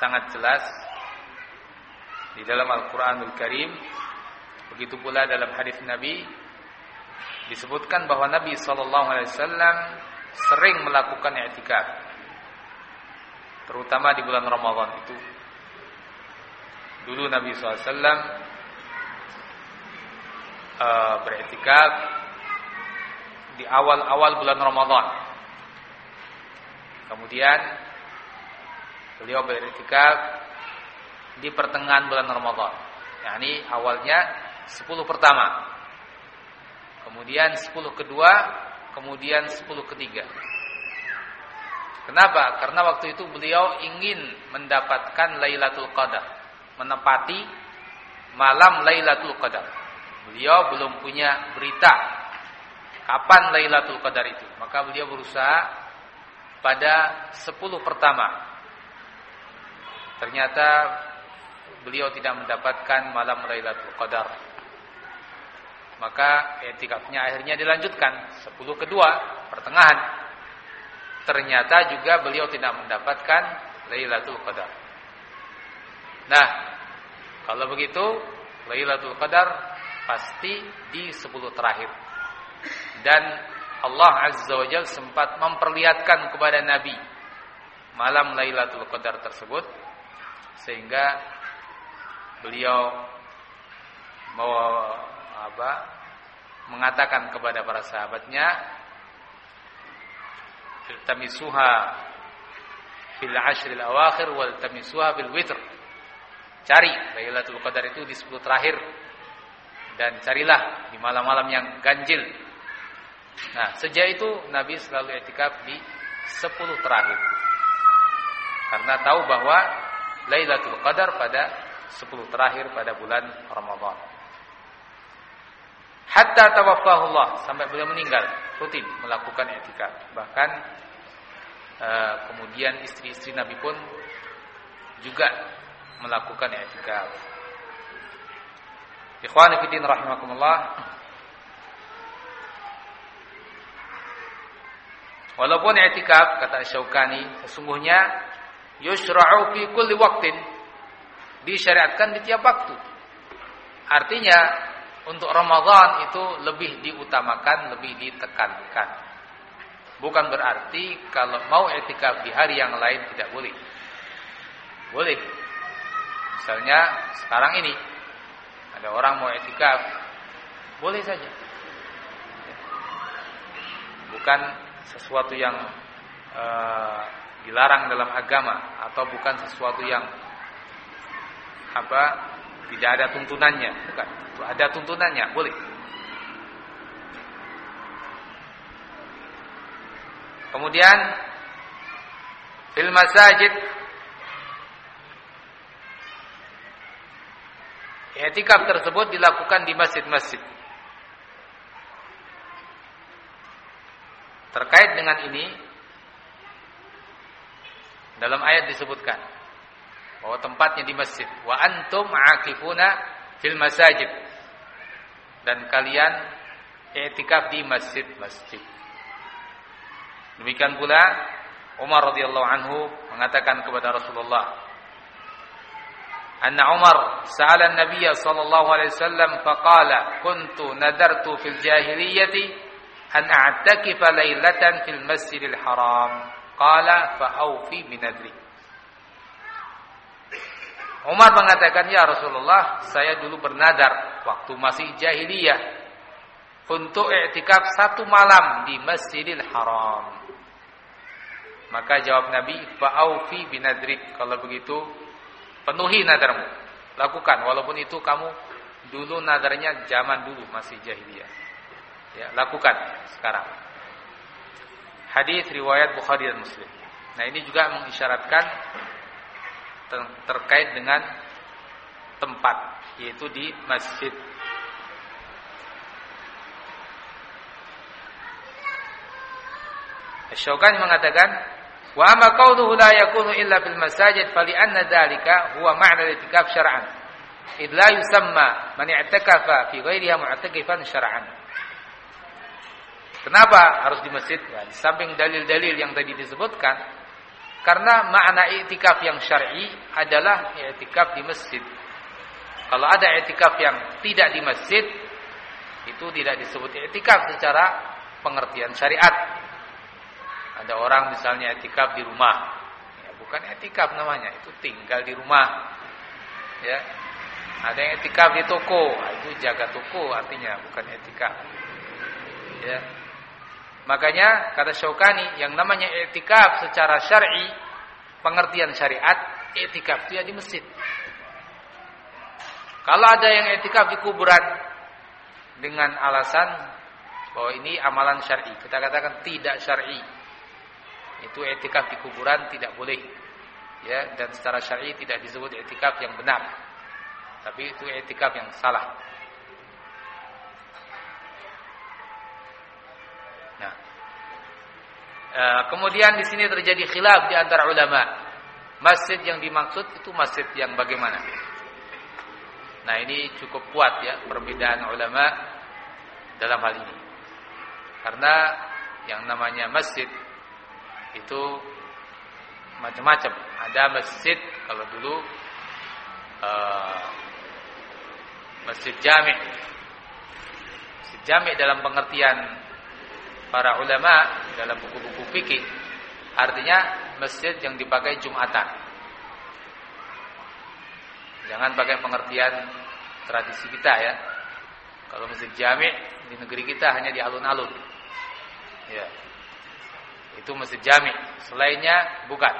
Speaker 1: sangat jelas di dalam Al-Qur'anul Karim. Begitu pula dalam hadis Nabi disebutkan bahwa Nabi sallallahu alaihi wasallam sering melakukan i'tikaf. Terutama di bulan Ramadan itu. Dulu Nabi SAW uh, beriktikaf di awal-awal bulan Ramadan. Kemudian Beliau beriktikaf di pertengahan bulan Ramadan. yakni awalnya 10 pertama. Kemudian 10 kedua, kemudian 10 ketiga. Kenapa? Karena waktu itu beliau ingin mendapatkan Lailatul Qadar, menepati malam Lailatul Qadar. Beliau belum punya berita kapan Lailatul Qadar itu. Maka beliau berusaha pada 10 pertama Ternyata beliau tidak mendapatkan malam Lailatul Qadar. Maka etikafnya akhirnya dilanjutkan 10 kedua pertengahan. Ternyata juga beliau tidak mendapatkan Lailatul Qadar. Nah, kalau begitu Lailatul Qadar pasti di 10 terakhir. Dan Allah Azza wa Jalla sempat memperlihatkan kepada Nabi malam Lailatul Qadar tersebut sehingga beliau mau apa mengatakan kepada para sahabatnya tamisuha fil ashril awakhir wal tamisuha fil witr cari Lailatul Qadar itu di 10 terakhir dan carilah di malam-malam yang ganjil nah sejak itu Nabi selalu etikaf di 10 terakhir karena tahu bahwa Lailatul Qadar pada 10 terakhir pada bulan Ramadan. Hatta tawaffahullah sampai beliau meninggal rutin melakukan etikaf. Bahkan uh, kemudian istri-istri Nabi pun juga melakukan etikaf. Ikhwani fillah rahimakumullah. Walaupun etikaf kata Syaukani sesungguhnya yusra'u fi kulli waqtin disyariatkan di tiap waktu. Artinya untuk Ramadan itu lebih diutamakan, lebih ditekankan. Bukan berarti kalau mau etikaf di hari yang lain tidak boleh. Boleh. Misalnya sekarang ini ada orang mau etikaf, boleh saja. Bukan sesuatu yang uh, dilarang dalam agama atau bukan sesuatu yang apa tidak ada tuntunannya. Bukan. Ada tuntunannya boleh. Kemudian fil masajid Etikaf tersebut dilakukan di masjid-masjid. Terkait dengan ini dalam ayat disebutkan bahwa tempatnya di masjid. Wa antum akifuna fil masajid. Dan kalian i'tikaf di masjid-masjid. Demikian pula Umar radhiyallahu anhu mengatakan kepada Rasulullah anna Umar sa'ala an-nabiy sallallahu alaihi wasallam faqala kuntu nadartu fil jahiliyyati an a'takifa lailatan fil masjidil haram qala fa aufi binadri Umar mengatakan, "Ya Rasulullah, saya dulu bernadar waktu masih jahiliyah untuk i'tikaf satu malam di Masjidil Haram." Maka jawab Nabi, "Fa'aufi binadrik." Kalau begitu, penuhi nadarmu. Lakukan walaupun itu kamu dulu nadarnya zaman dulu masih jahiliyah. Ya, lakukan sekarang. Hadis riwayat Bukhari dan Muslim. Nah, ini juga mengisyaratkan terkait dengan tempat yaitu di masjid. Syaukani mengatakan wa amma qawluhu la yakunu illa fil masajid fali anna dhalika huwa ma'na al-i'tikaf syar'an. Id la yusamma man i'takafa fi ghairiha mu'takifan syar'an. Kenapa harus di masjid? Ya, di samping dalil-dalil yang tadi disebutkan, karena makna i'tikaf yang syar'i adalah i'tikaf di masjid. Kalau ada i'tikaf yang tidak di masjid, itu tidak disebut i'tikaf secara pengertian syariat. Ada orang misalnya i'tikaf di rumah. Ya, bukan i'tikaf namanya, itu tinggal di rumah. Ya. Ada yang i'tikaf di toko, itu jaga toko artinya, bukan i'tikaf. Ya. Makanya kata Syaukani yang namanya i'tikaf secara syar'i, pengertian syariat, i'tikaf itu ya di masjid. Kalau ada yang i'tikaf di kuburan dengan alasan bahwa ini amalan syar'i, kita katakan tidak syar'i. Itu i'tikaf di kuburan tidak boleh. Ya, dan secara syar'i tidak disebut i'tikaf yang benar. Tapi itu i'tikaf yang salah. Nah, e, kemudian di sini terjadi khilaf di antara ulama. Masjid yang dimaksud itu masjid yang bagaimana? Nah, ini cukup kuat ya perbedaan ulama dalam hal ini. Karena yang namanya masjid itu macam-macam. Ada masjid kalau dulu e, masjid jami'. Masjid jami' dalam pengertian para ulama dalam buku-buku fikih artinya masjid yang dipakai Jumatan. Jangan pakai pengertian tradisi kita ya. Kalau masjid jami' di negeri kita hanya di alun-alun. Ya. Itu masjid jami', selainnya bukan.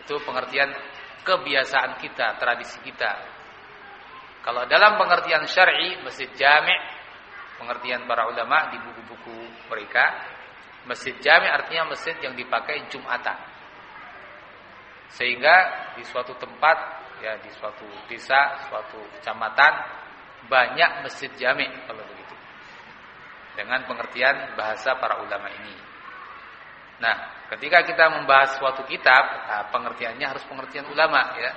Speaker 1: Itu pengertian kebiasaan kita, tradisi kita. Kalau dalam pengertian syar'i masjid jami' pengertian para ulama di buku-buku mereka masjid jami artinya masjid yang dipakai jumatan sehingga di suatu tempat ya di suatu desa suatu kecamatan banyak masjid jami kalau begitu dengan pengertian bahasa para ulama ini nah ketika kita membahas suatu kitab nah, pengertiannya harus pengertian ulama ya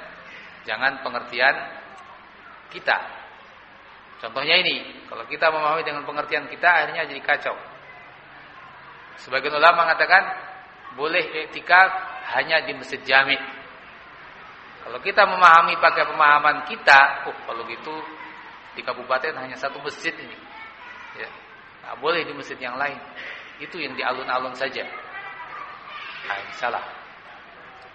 Speaker 1: jangan pengertian kita Contohnya ini, kalau kita memahami dengan pengertian kita akhirnya jadi kacau. Sebagian ulama mengatakan boleh iktikaf hanya di masjid jami. Kalau kita memahami pakai pemahaman kita, oh kalau gitu di kabupaten hanya satu masjid ini. Ya. Nah, boleh di masjid yang lain. Itu yang di alun-alun saja. Nah, ini salah.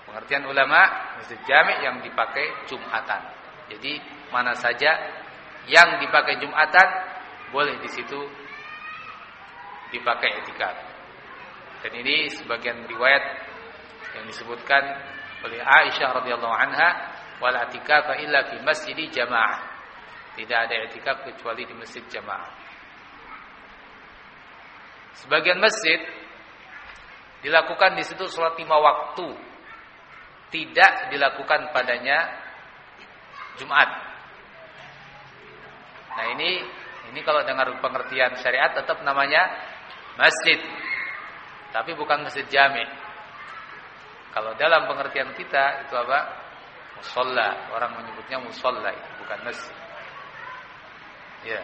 Speaker 1: Pengertian ulama masjid jami yang dipakai Jumatan. Jadi mana saja yang dipakai Jumatan boleh di situ dipakai etikaf. Dan ini sebagian riwayat yang disebutkan oleh Aisyah radhiyallahu anha wal i'tikaf illa fi masjid jamaah. Tidak ada etikaf kecuali di masjid jamaah. Sebagian masjid dilakukan di situ sholat lima waktu, tidak dilakukan padanya Jumat. Nah ini ini kalau dengar pengertian syariat tetap namanya masjid, tapi bukan masjid jami. Kalau dalam pengertian kita itu apa? Musolla. Orang menyebutnya musolla, bukan masjid. Ya.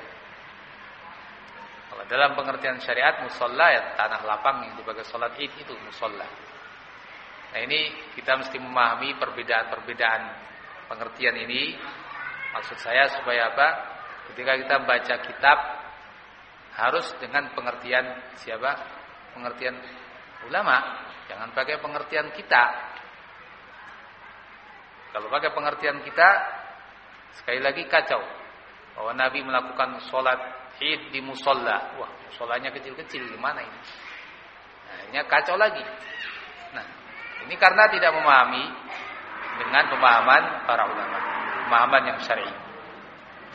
Speaker 1: Kalau dalam pengertian syariat musolla ya tanah lapang yang dipakai sholat id itu musolla. Nah ini kita mesti memahami perbedaan-perbedaan pengertian ini. Maksud saya supaya apa? Ketika kita baca kitab harus dengan pengertian siapa? Pengertian ulama. Jangan pakai pengertian kita. Kalau pakai pengertian kita sekali lagi kacau. Bahwa Nabi melakukan sholat Id di musola. Wah, musolanya kecil-kecil gimana ini? Nah, kacau lagi. Nah, ini karena tidak memahami dengan pemahaman para ulama, pemahaman yang syar'i.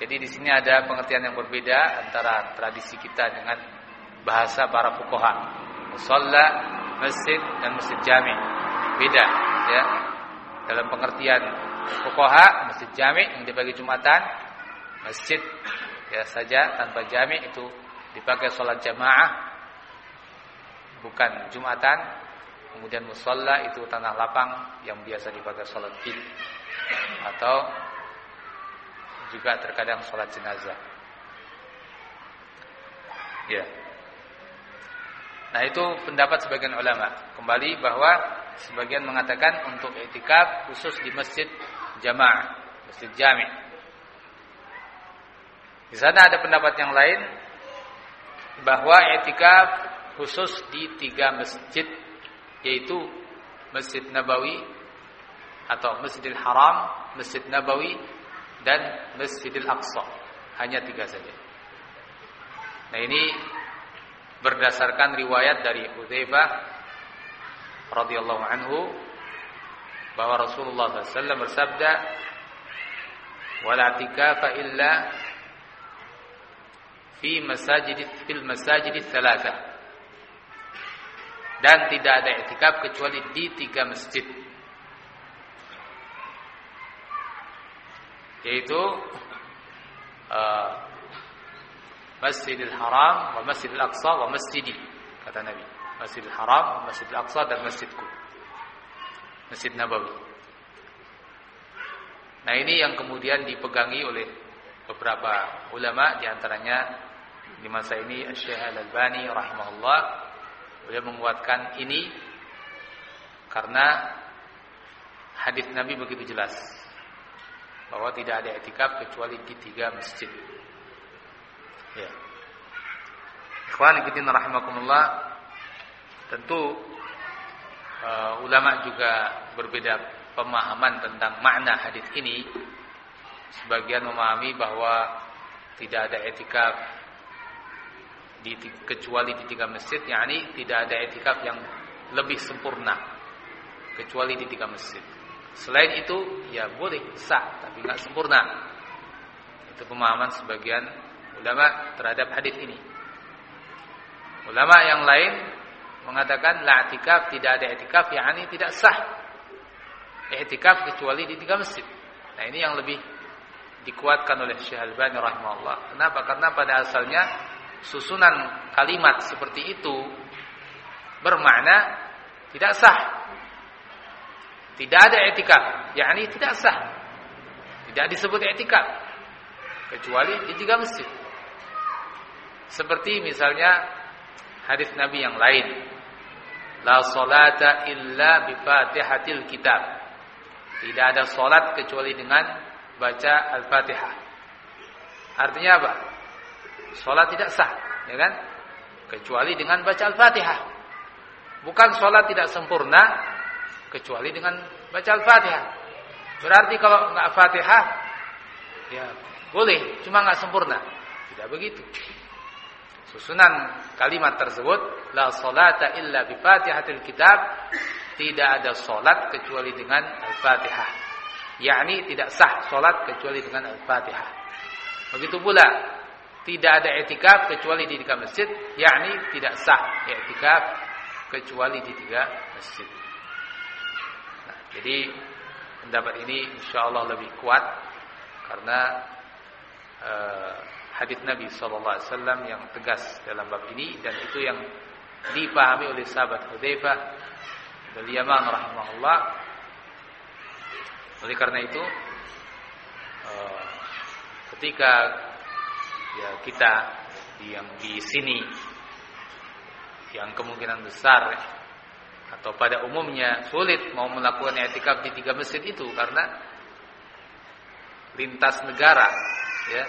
Speaker 1: Jadi di sini ada pengertian yang berbeda antara tradisi kita dengan bahasa para fuqaha. Musola, masjid dan masjid jami. Beda, ya. Dalam pengertian fuqaha, masjid jami yang dibagi Jumatan, masjid ya saja tanpa jami itu dipakai sholat jamaah bukan jumatan kemudian musola itu tanah lapang yang biasa dipakai sholat id. Atau juga terkadang sholat jenazah. Ya. Nah itu pendapat sebagian ulama. Kembali bahwa sebagian mengatakan untuk etikaf khusus di masjid jamaah masjid jami di sana ada pendapat yang lain bahwa etikaf khusus di tiga masjid yaitu Masjid Nabawi atau Masjidil Haram, Masjid Nabawi dan Masjidil Aqsa. Hanya tiga saja. Nah ini berdasarkan riwayat dari Hudzaifah radhiyallahu anhu bahwa Rasulullah SAW bersabda wala tikafa illa fi masajid fil masajid thalatha. Dan tidak ada i'tikaf kecuali di tiga masjid. Yaitu uh, Masjidil Haram wa Masjidil Aqsa wa Masjidi kata Nabi. Masjidil Haram, Masjidil Aqsa dan masjidku. Masjid Nabawi. Nah ini yang kemudian dipegangi oleh beberapa ulama di antaranya di masa ini Syekh Al-Albani rahimahullah beliau menguatkan ini karena hadis Nabi begitu jelas bahwa tidak ada etikaf kecuali di tiga masjid. Ya. Ikhwan fillah rahimakumullah tentu uh, ulama juga berbeda pemahaman tentang makna hadis ini. Sebagian memahami bahwa tidak ada etikaf di, kecuali di tiga masjid yakni tidak ada etikaf yang lebih sempurna. Kecuali di tiga masjid. Selain itu ya boleh sah tapi nggak sempurna. Itu pemahaman sebagian ulama terhadap hadis ini. Ulama yang lain mengatakan la etikaf tidak ada etikaf yakni tidak sah. Etikaf kecuali di tiga masjid. Nah ini yang lebih dikuatkan oleh Syekh Al-Albani rahimahullah. Kenapa? Karena pada asalnya susunan kalimat seperti itu bermakna tidak sah. Tidak ada etikaf, yakni tidak sah. Tidak disebut etikaf kecuali di tiga masjid. Seperti misalnya hadis Nabi yang lain. La salata illa bi Fatihatil kitab. Tidak ada salat kecuali dengan baca Al-Fatihah. Artinya apa? Sholat tidak sah, ya kan? Kecuali dengan baca Al-Fatihah. Bukan sholat tidak sempurna kecuali dengan baca Al-Fatihah. Berarti kalau nggak Fatihah, ya boleh, cuma nggak sempurna. Tidak begitu. Susunan kalimat tersebut, la salata illa bi Fatihatil kitab, tidak ada sholat kecuali dengan Al-Fatihah. yakni tidak sah sholat kecuali dengan Al-Fatihah. Begitu pula tidak ada etikaf kecuali di dekat masjid, yakni tidak sah etikaf kecuali di tiga masjid. Nah, jadi pendapat ini insya Allah lebih kuat karena uh, hadis Nabi SAW yang tegas dalam bab ini dan itu yang dipahami oleh sahabat Hudzaifah dari Yaman rahimahullah. Oleh karena itu uh, ketika ya kita yang di sini yang kemungkinan besar atau pada umumnya sulit mau melakukan etikaf di tiga masjid itu karena lintas negara ya.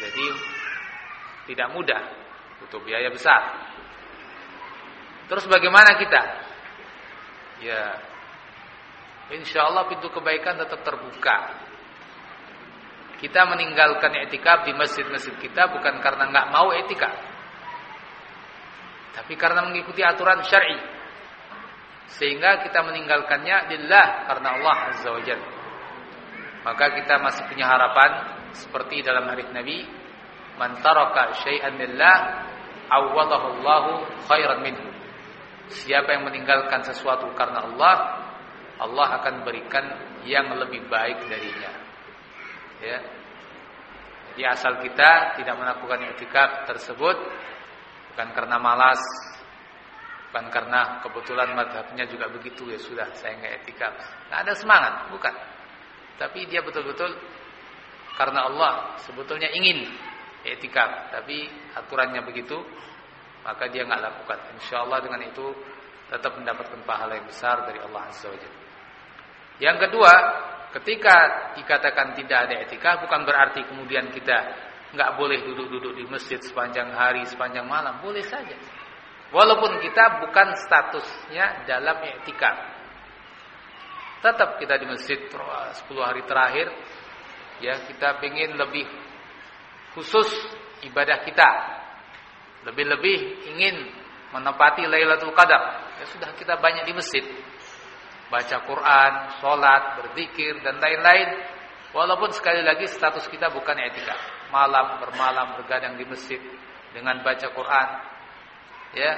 Speaker 1: Jadi tidak mudah butuh biaya besar. Terus bagaimana kita? Ya insya Allah pintu kebaikan tetap terbuka kita meninggalkan etikaf di masjid-masjid kita bukan karena nggak mau etikaf tapi karena mengikuti aturan syar'i. Sehingga kita meninggalkannya lillah karena Allah Azza wa Jalla. Maka kita masih punya harapan seperti dalam hadis Nabi, "Man taraka syai'an lillah, awadahu Allahu khairan minhu." Siapa yang meninggalkan sesuatu karena Allah, Allah akan berikan yang lebih baik darinya. Ya. Jadi asal kita tidak melakukan etikaf tersebut bukan karena malas, bukan karena kebetulan madhabnya juga begitu ya sudah saya nggak etikaf. Nggak ada semangat, bukan. Tapi dia betul-betul karena Allah sebetulnya ingin etikaf, tapi aturannya begitu, maka dia nggak lakukan. Insya Allah dengan itu tetap mendapatkan pahala yang besar dari Allah Azza wa Yang kedua, ketika dikatakan tidak ada etikaf bukan berarti kemudian kita nggak boleh duduk-duduk di masjid sepanjang hari, sepanjang malam, boleh saja. Walaupun kita bukan statusnya dalam i'tikaf. Tetap kita di masjid 10 hari terakhir ya kita ingin lebih khusus ibadah kita. Lebih-lebih ingin menepati Lailatul Qadar. Ya sudah kita banyak di masjid. Baca Quran, sholat, berzikir dan lain-lain. Walaupun sekali lagi status kita bukan etika. Malam bermalam bergadang di masjid dengan baca Quran ya.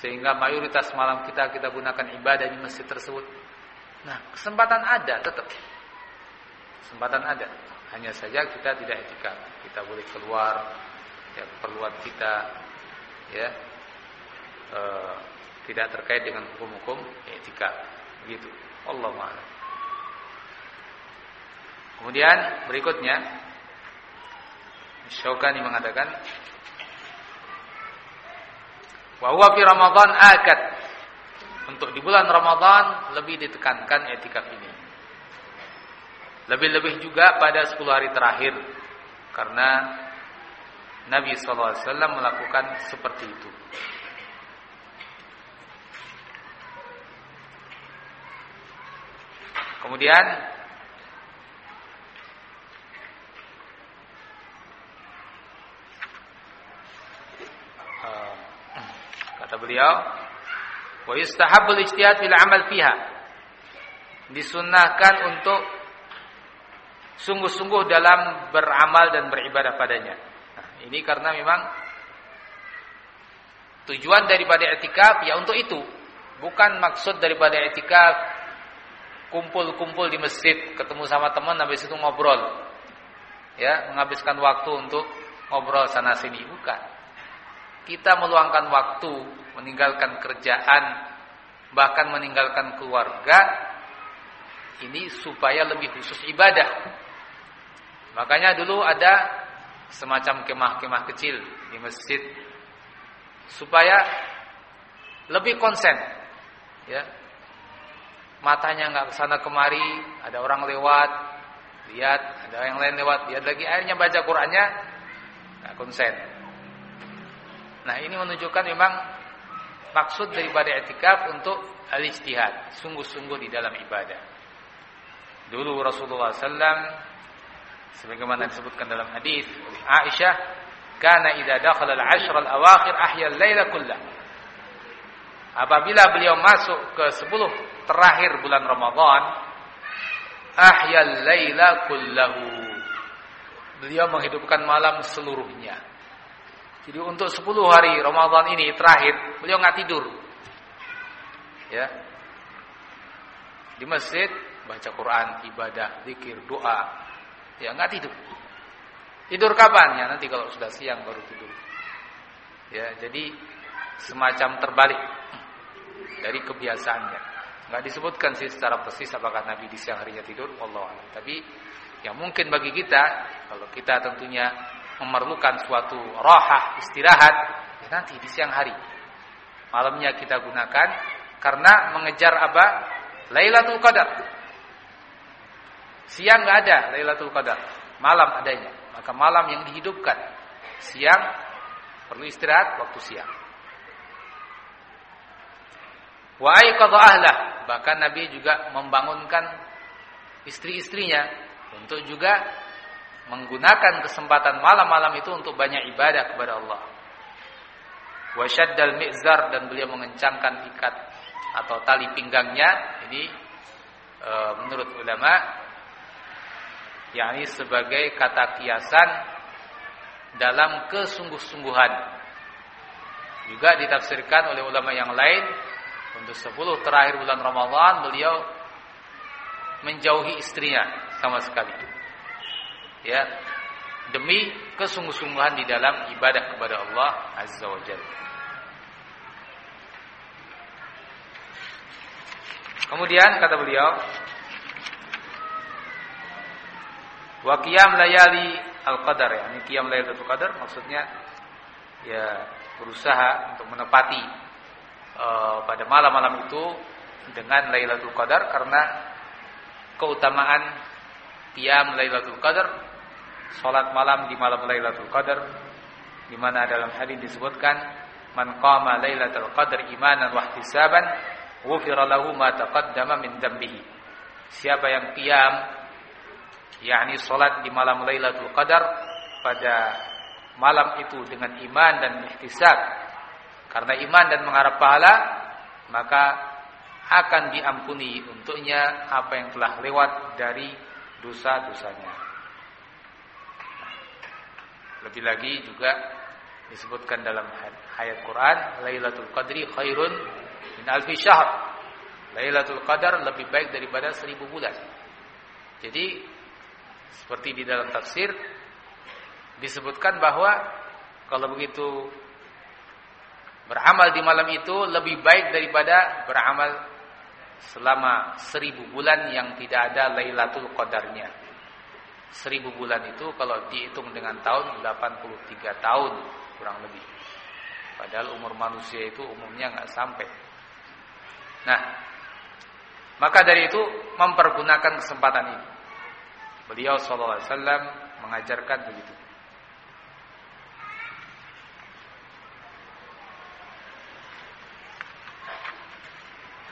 Speaker 1: Sehingga mayoritas malam kita kita gunakan ibadah di masjid tersebut. Nah kesempatan ada tetap. Kesempatan ada. Hanya saja kita tidak etika. Kita boleh keluar ya keperluan kita ya. E, tidak terkait dengan hukum-hukum etika begitu Allah Kemudian berikutnya Syaukani mengatakan bahwa fi Ramadan akad untuk di bulan Ramadan lebih ditekankan etikaf ini. Lebih-lebih juga pada 10 hari terakhir karena Nabi SAW melakukan seperti itu. Kemudian Kata beliau, wa yustahabbul ijtihad fil amal fiha. Disunnahkan untuk sungguh-sungguh dalam beramal dan beribadah padanya. Nah, ini karena memang tujuan daripada etikaf ya untuk itu. Bukan maksud daripada etikaf kumpul-kumpul di masjid, ketemu sama teman habis itu ngobrol. Ya, menghabiskan waktu untuk ngobrol sana sini, bukan kita meluangkan waktu, meninggalkan kerjaan, bahkan meninggalkan keluarga, ini supaya lebih khusus ibadah. Makanya dulu ada semacam kemah-kemah kecil di masjid supaya lebih konsen, ya. Matanya nggak ke sana kemari, ada orang lewat, lihat, ada yang lain lewat, lihat lagi, akhirnya baca Qurannya, nggak konsen. Nah ini menunjukkan memang maksud daripada etikaf untuk al-ijtihad, sungguh-sungguh di dalam ibadah. Dulu Rasulullah SAW, sebagaimana disebutkan dalam hadis oleh Aisyah, karena idza dakhala al-ashr al-awakhir ahya al-laila kullah. Apabila beliau masuk ke 10 terakhir bulan Ramadan, ahya al-laila kullahu. Beliau menghidupkan malam seluruhnya. Jadi untuk 10 hari Ramadan ini terakhir, beliau nggak tidur. Ya. Di masjid baca Quran, ibadah, zikir, doa. Ya nggak tidur. Tidur kapan? Ya nanti kalau sudah siang baru tidur. Ya, jadi semacam terbalik dari kebiasaannya. Nggak disebutkan sih secara persis apakah Nabi di siang harinya tidur, Allah Tapi yang mungkin bagi kita, kalau kita tentunya memerlukan suatu rohah istirahat, ya nanti di siang hari. Malamnya kita gunakan karena mengejar apa? Lailatul Qadar. Siang nggak ada Lailatul Qadar, malam adanya. Maka malam yang dihidupkan. Siang perlu istirahat waktu siang. Wa aiqadha ahlah, bahkan Nabi juga membangunkan istri-istrinya untuk juga menggunakan kesempatan malam-malam itu untuk banyak ibadah kepada Allah. Wa syaddal mi'zar dan beliau mengencangkan ikat atau tali pinggangnya ini e, menurut ulama yakni sebagai kata kiasan dalam kesungguh-sungguhan. Juga ditafsirkan oleh ulama yang lain untuk 10 terakhir bulan Ramadan beliau menjauhi istrinya sama sekali. Ya, demi kesungguh-sungguhan di dalam ibadah kepada Allah Azza wa Jalla. Kemudian kata beliau, wa qiyam layali al-qadar ya. Ini qiyam laylatul qadar maksudnya ya berusaha untuk menepati uh, pada malam-malam itu dengan Lailatul Qadar karena keutamaan qiyam Lailatul Qadar salat malam di malam Lailatul Qadar di mana dalam hadis disebutkan man qama Lailatul Qadar imanan wa ihtisaban ghufira lahu ma taqaddama min dambihi siapa yang qiyam yakni salat di malam Lailatul Qadar pada malam itu dengan iman dan ihtisab karena iman dan mengharap pahala, maka akan diampuni untuknya apa yang telah lewat dari dosa-dosanya. Lebih lagi juga disebutkan dalam ayat Quran, Lailatul Qadri khairun min alfi syahr. Lailatul Qadar lebih baik daripada seribu bulan. Jadi seperti di dalam tafsir disebutkan bahwa kalau begitu Beramal di malam itu lebih baik daripada beramal selama seribu bulan yang tidak ada Lailatul Qadarnya. Seribu bulan itu kalau dihitung dengan tahun 83 tahun kurang lebih. Padahal umur manusia itu umumnya nggak sampai. Nah, maka dari itu mempergunakan kesempatan ini. Beliau SAW mengajarkan begitu.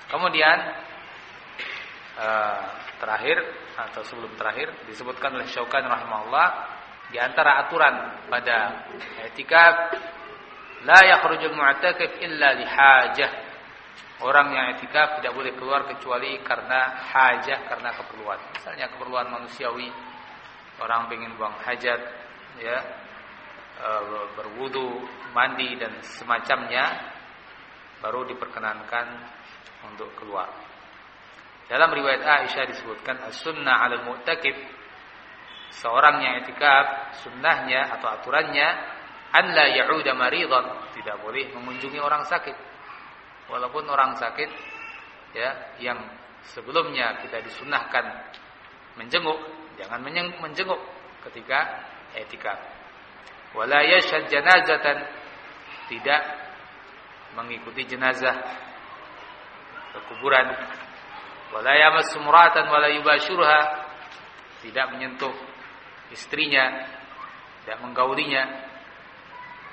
Speaker 1: Kemudian uh, terakhir atau sebelum terakhir disebutkan oleh Syaukan rahimahullah di antara aturan pada etikaf la yakhrujul mu'takif illa li hajah. Orang yang etikaf tidak boleh keluar kecuali karena hajah, karena keperluan. Misalnya keperluan manusiawi, orang ingin buang hajat, ya, e, berwudu, mandi dan semacamnya, baru diperkenankan untuk keluar. Dalam riwayat Aisyah disebutkan as-sunnah 'alal mu'takif seorang yang i'tikaf sunnahnya atau aturannya an la ya'uda tidak boleh mengunjungi orang sakit. Walaupun orang sakit ya yang sebelumnya kita disunahkan menjenguk, jangan menjenguk ketika i'tikaf. Wala janazatan tidak mengikuti jenazah ke kuburan wala yamassu wala tidak menyentuh istrinya tidak menggaulinya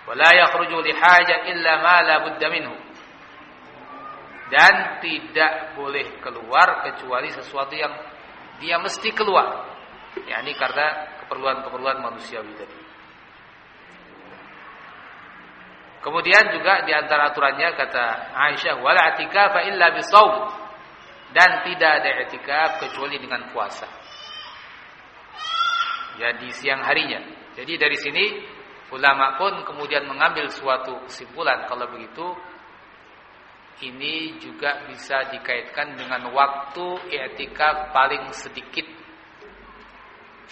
Speaker 1: wala yakhruju li haja illa ma la budda minhu. Dan tidak boleh keluar kecuali sesuatu yang dia mesti keluar. Yakni karena keperluan-keperluan manusiawi tadi Kemudian juga di antara aturannya kata Aisyah wala fa illa bisawm dan tidak ada i'tikaf kecuali dengan puasa. Ya siang harinya. Jadi dari sini ulama pun kemudian mengambil suatu kesimpulan kalau begitu ini juga bisa dikaitkan dengan waktu i'tikaf paling sedikit.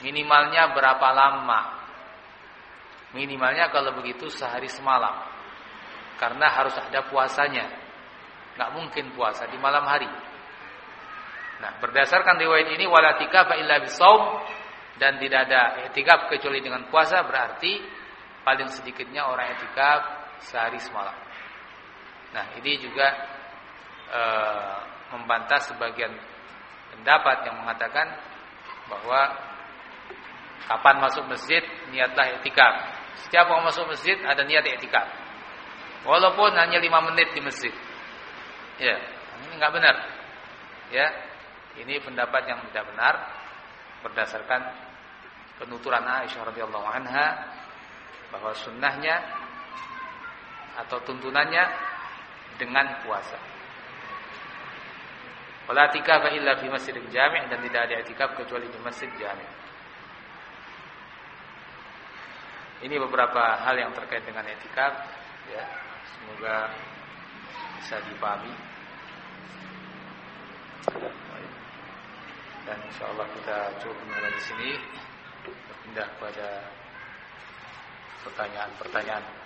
Speaker 1: Minimalnya berapa lama? Minimalnya kalau begitu sehari semalam. Karena harus ada puasanya. Nggak mungkin puasa di malam hari. Nah, berdasarkan riwayat ini wala fa illa dan tidak ada i'tikaf kecuali dengan puasa berarti paling sedikitnya orang i'tikaf sehari semalam. Nah, ini juga e, membantah sebagian pendapat yang mengatakan bahwa kapan masuk masjid niatlah etikaf. Setiap mau masuk masjid ada niat etikaf. Walaupun hanya lima menit di masjid. Ya, ini enggak benar. Ya, ini pendapat yang tidak benar berdasarkan penuturan Aisyah radhiyallahu anha bahwa sunnahnya atau tuntunannya dengan puasa. Wala tikaf illa fi masjidil jami' dan tidak ada i'tikaf kecuali di masjid jami'. Ini beberapa hal yang terkait dengan etikaf ya. Semoga bisa dipahami. Dan insyaallah kita cukup mulai di sini berpindah pada pertanyaan-pertanyaan.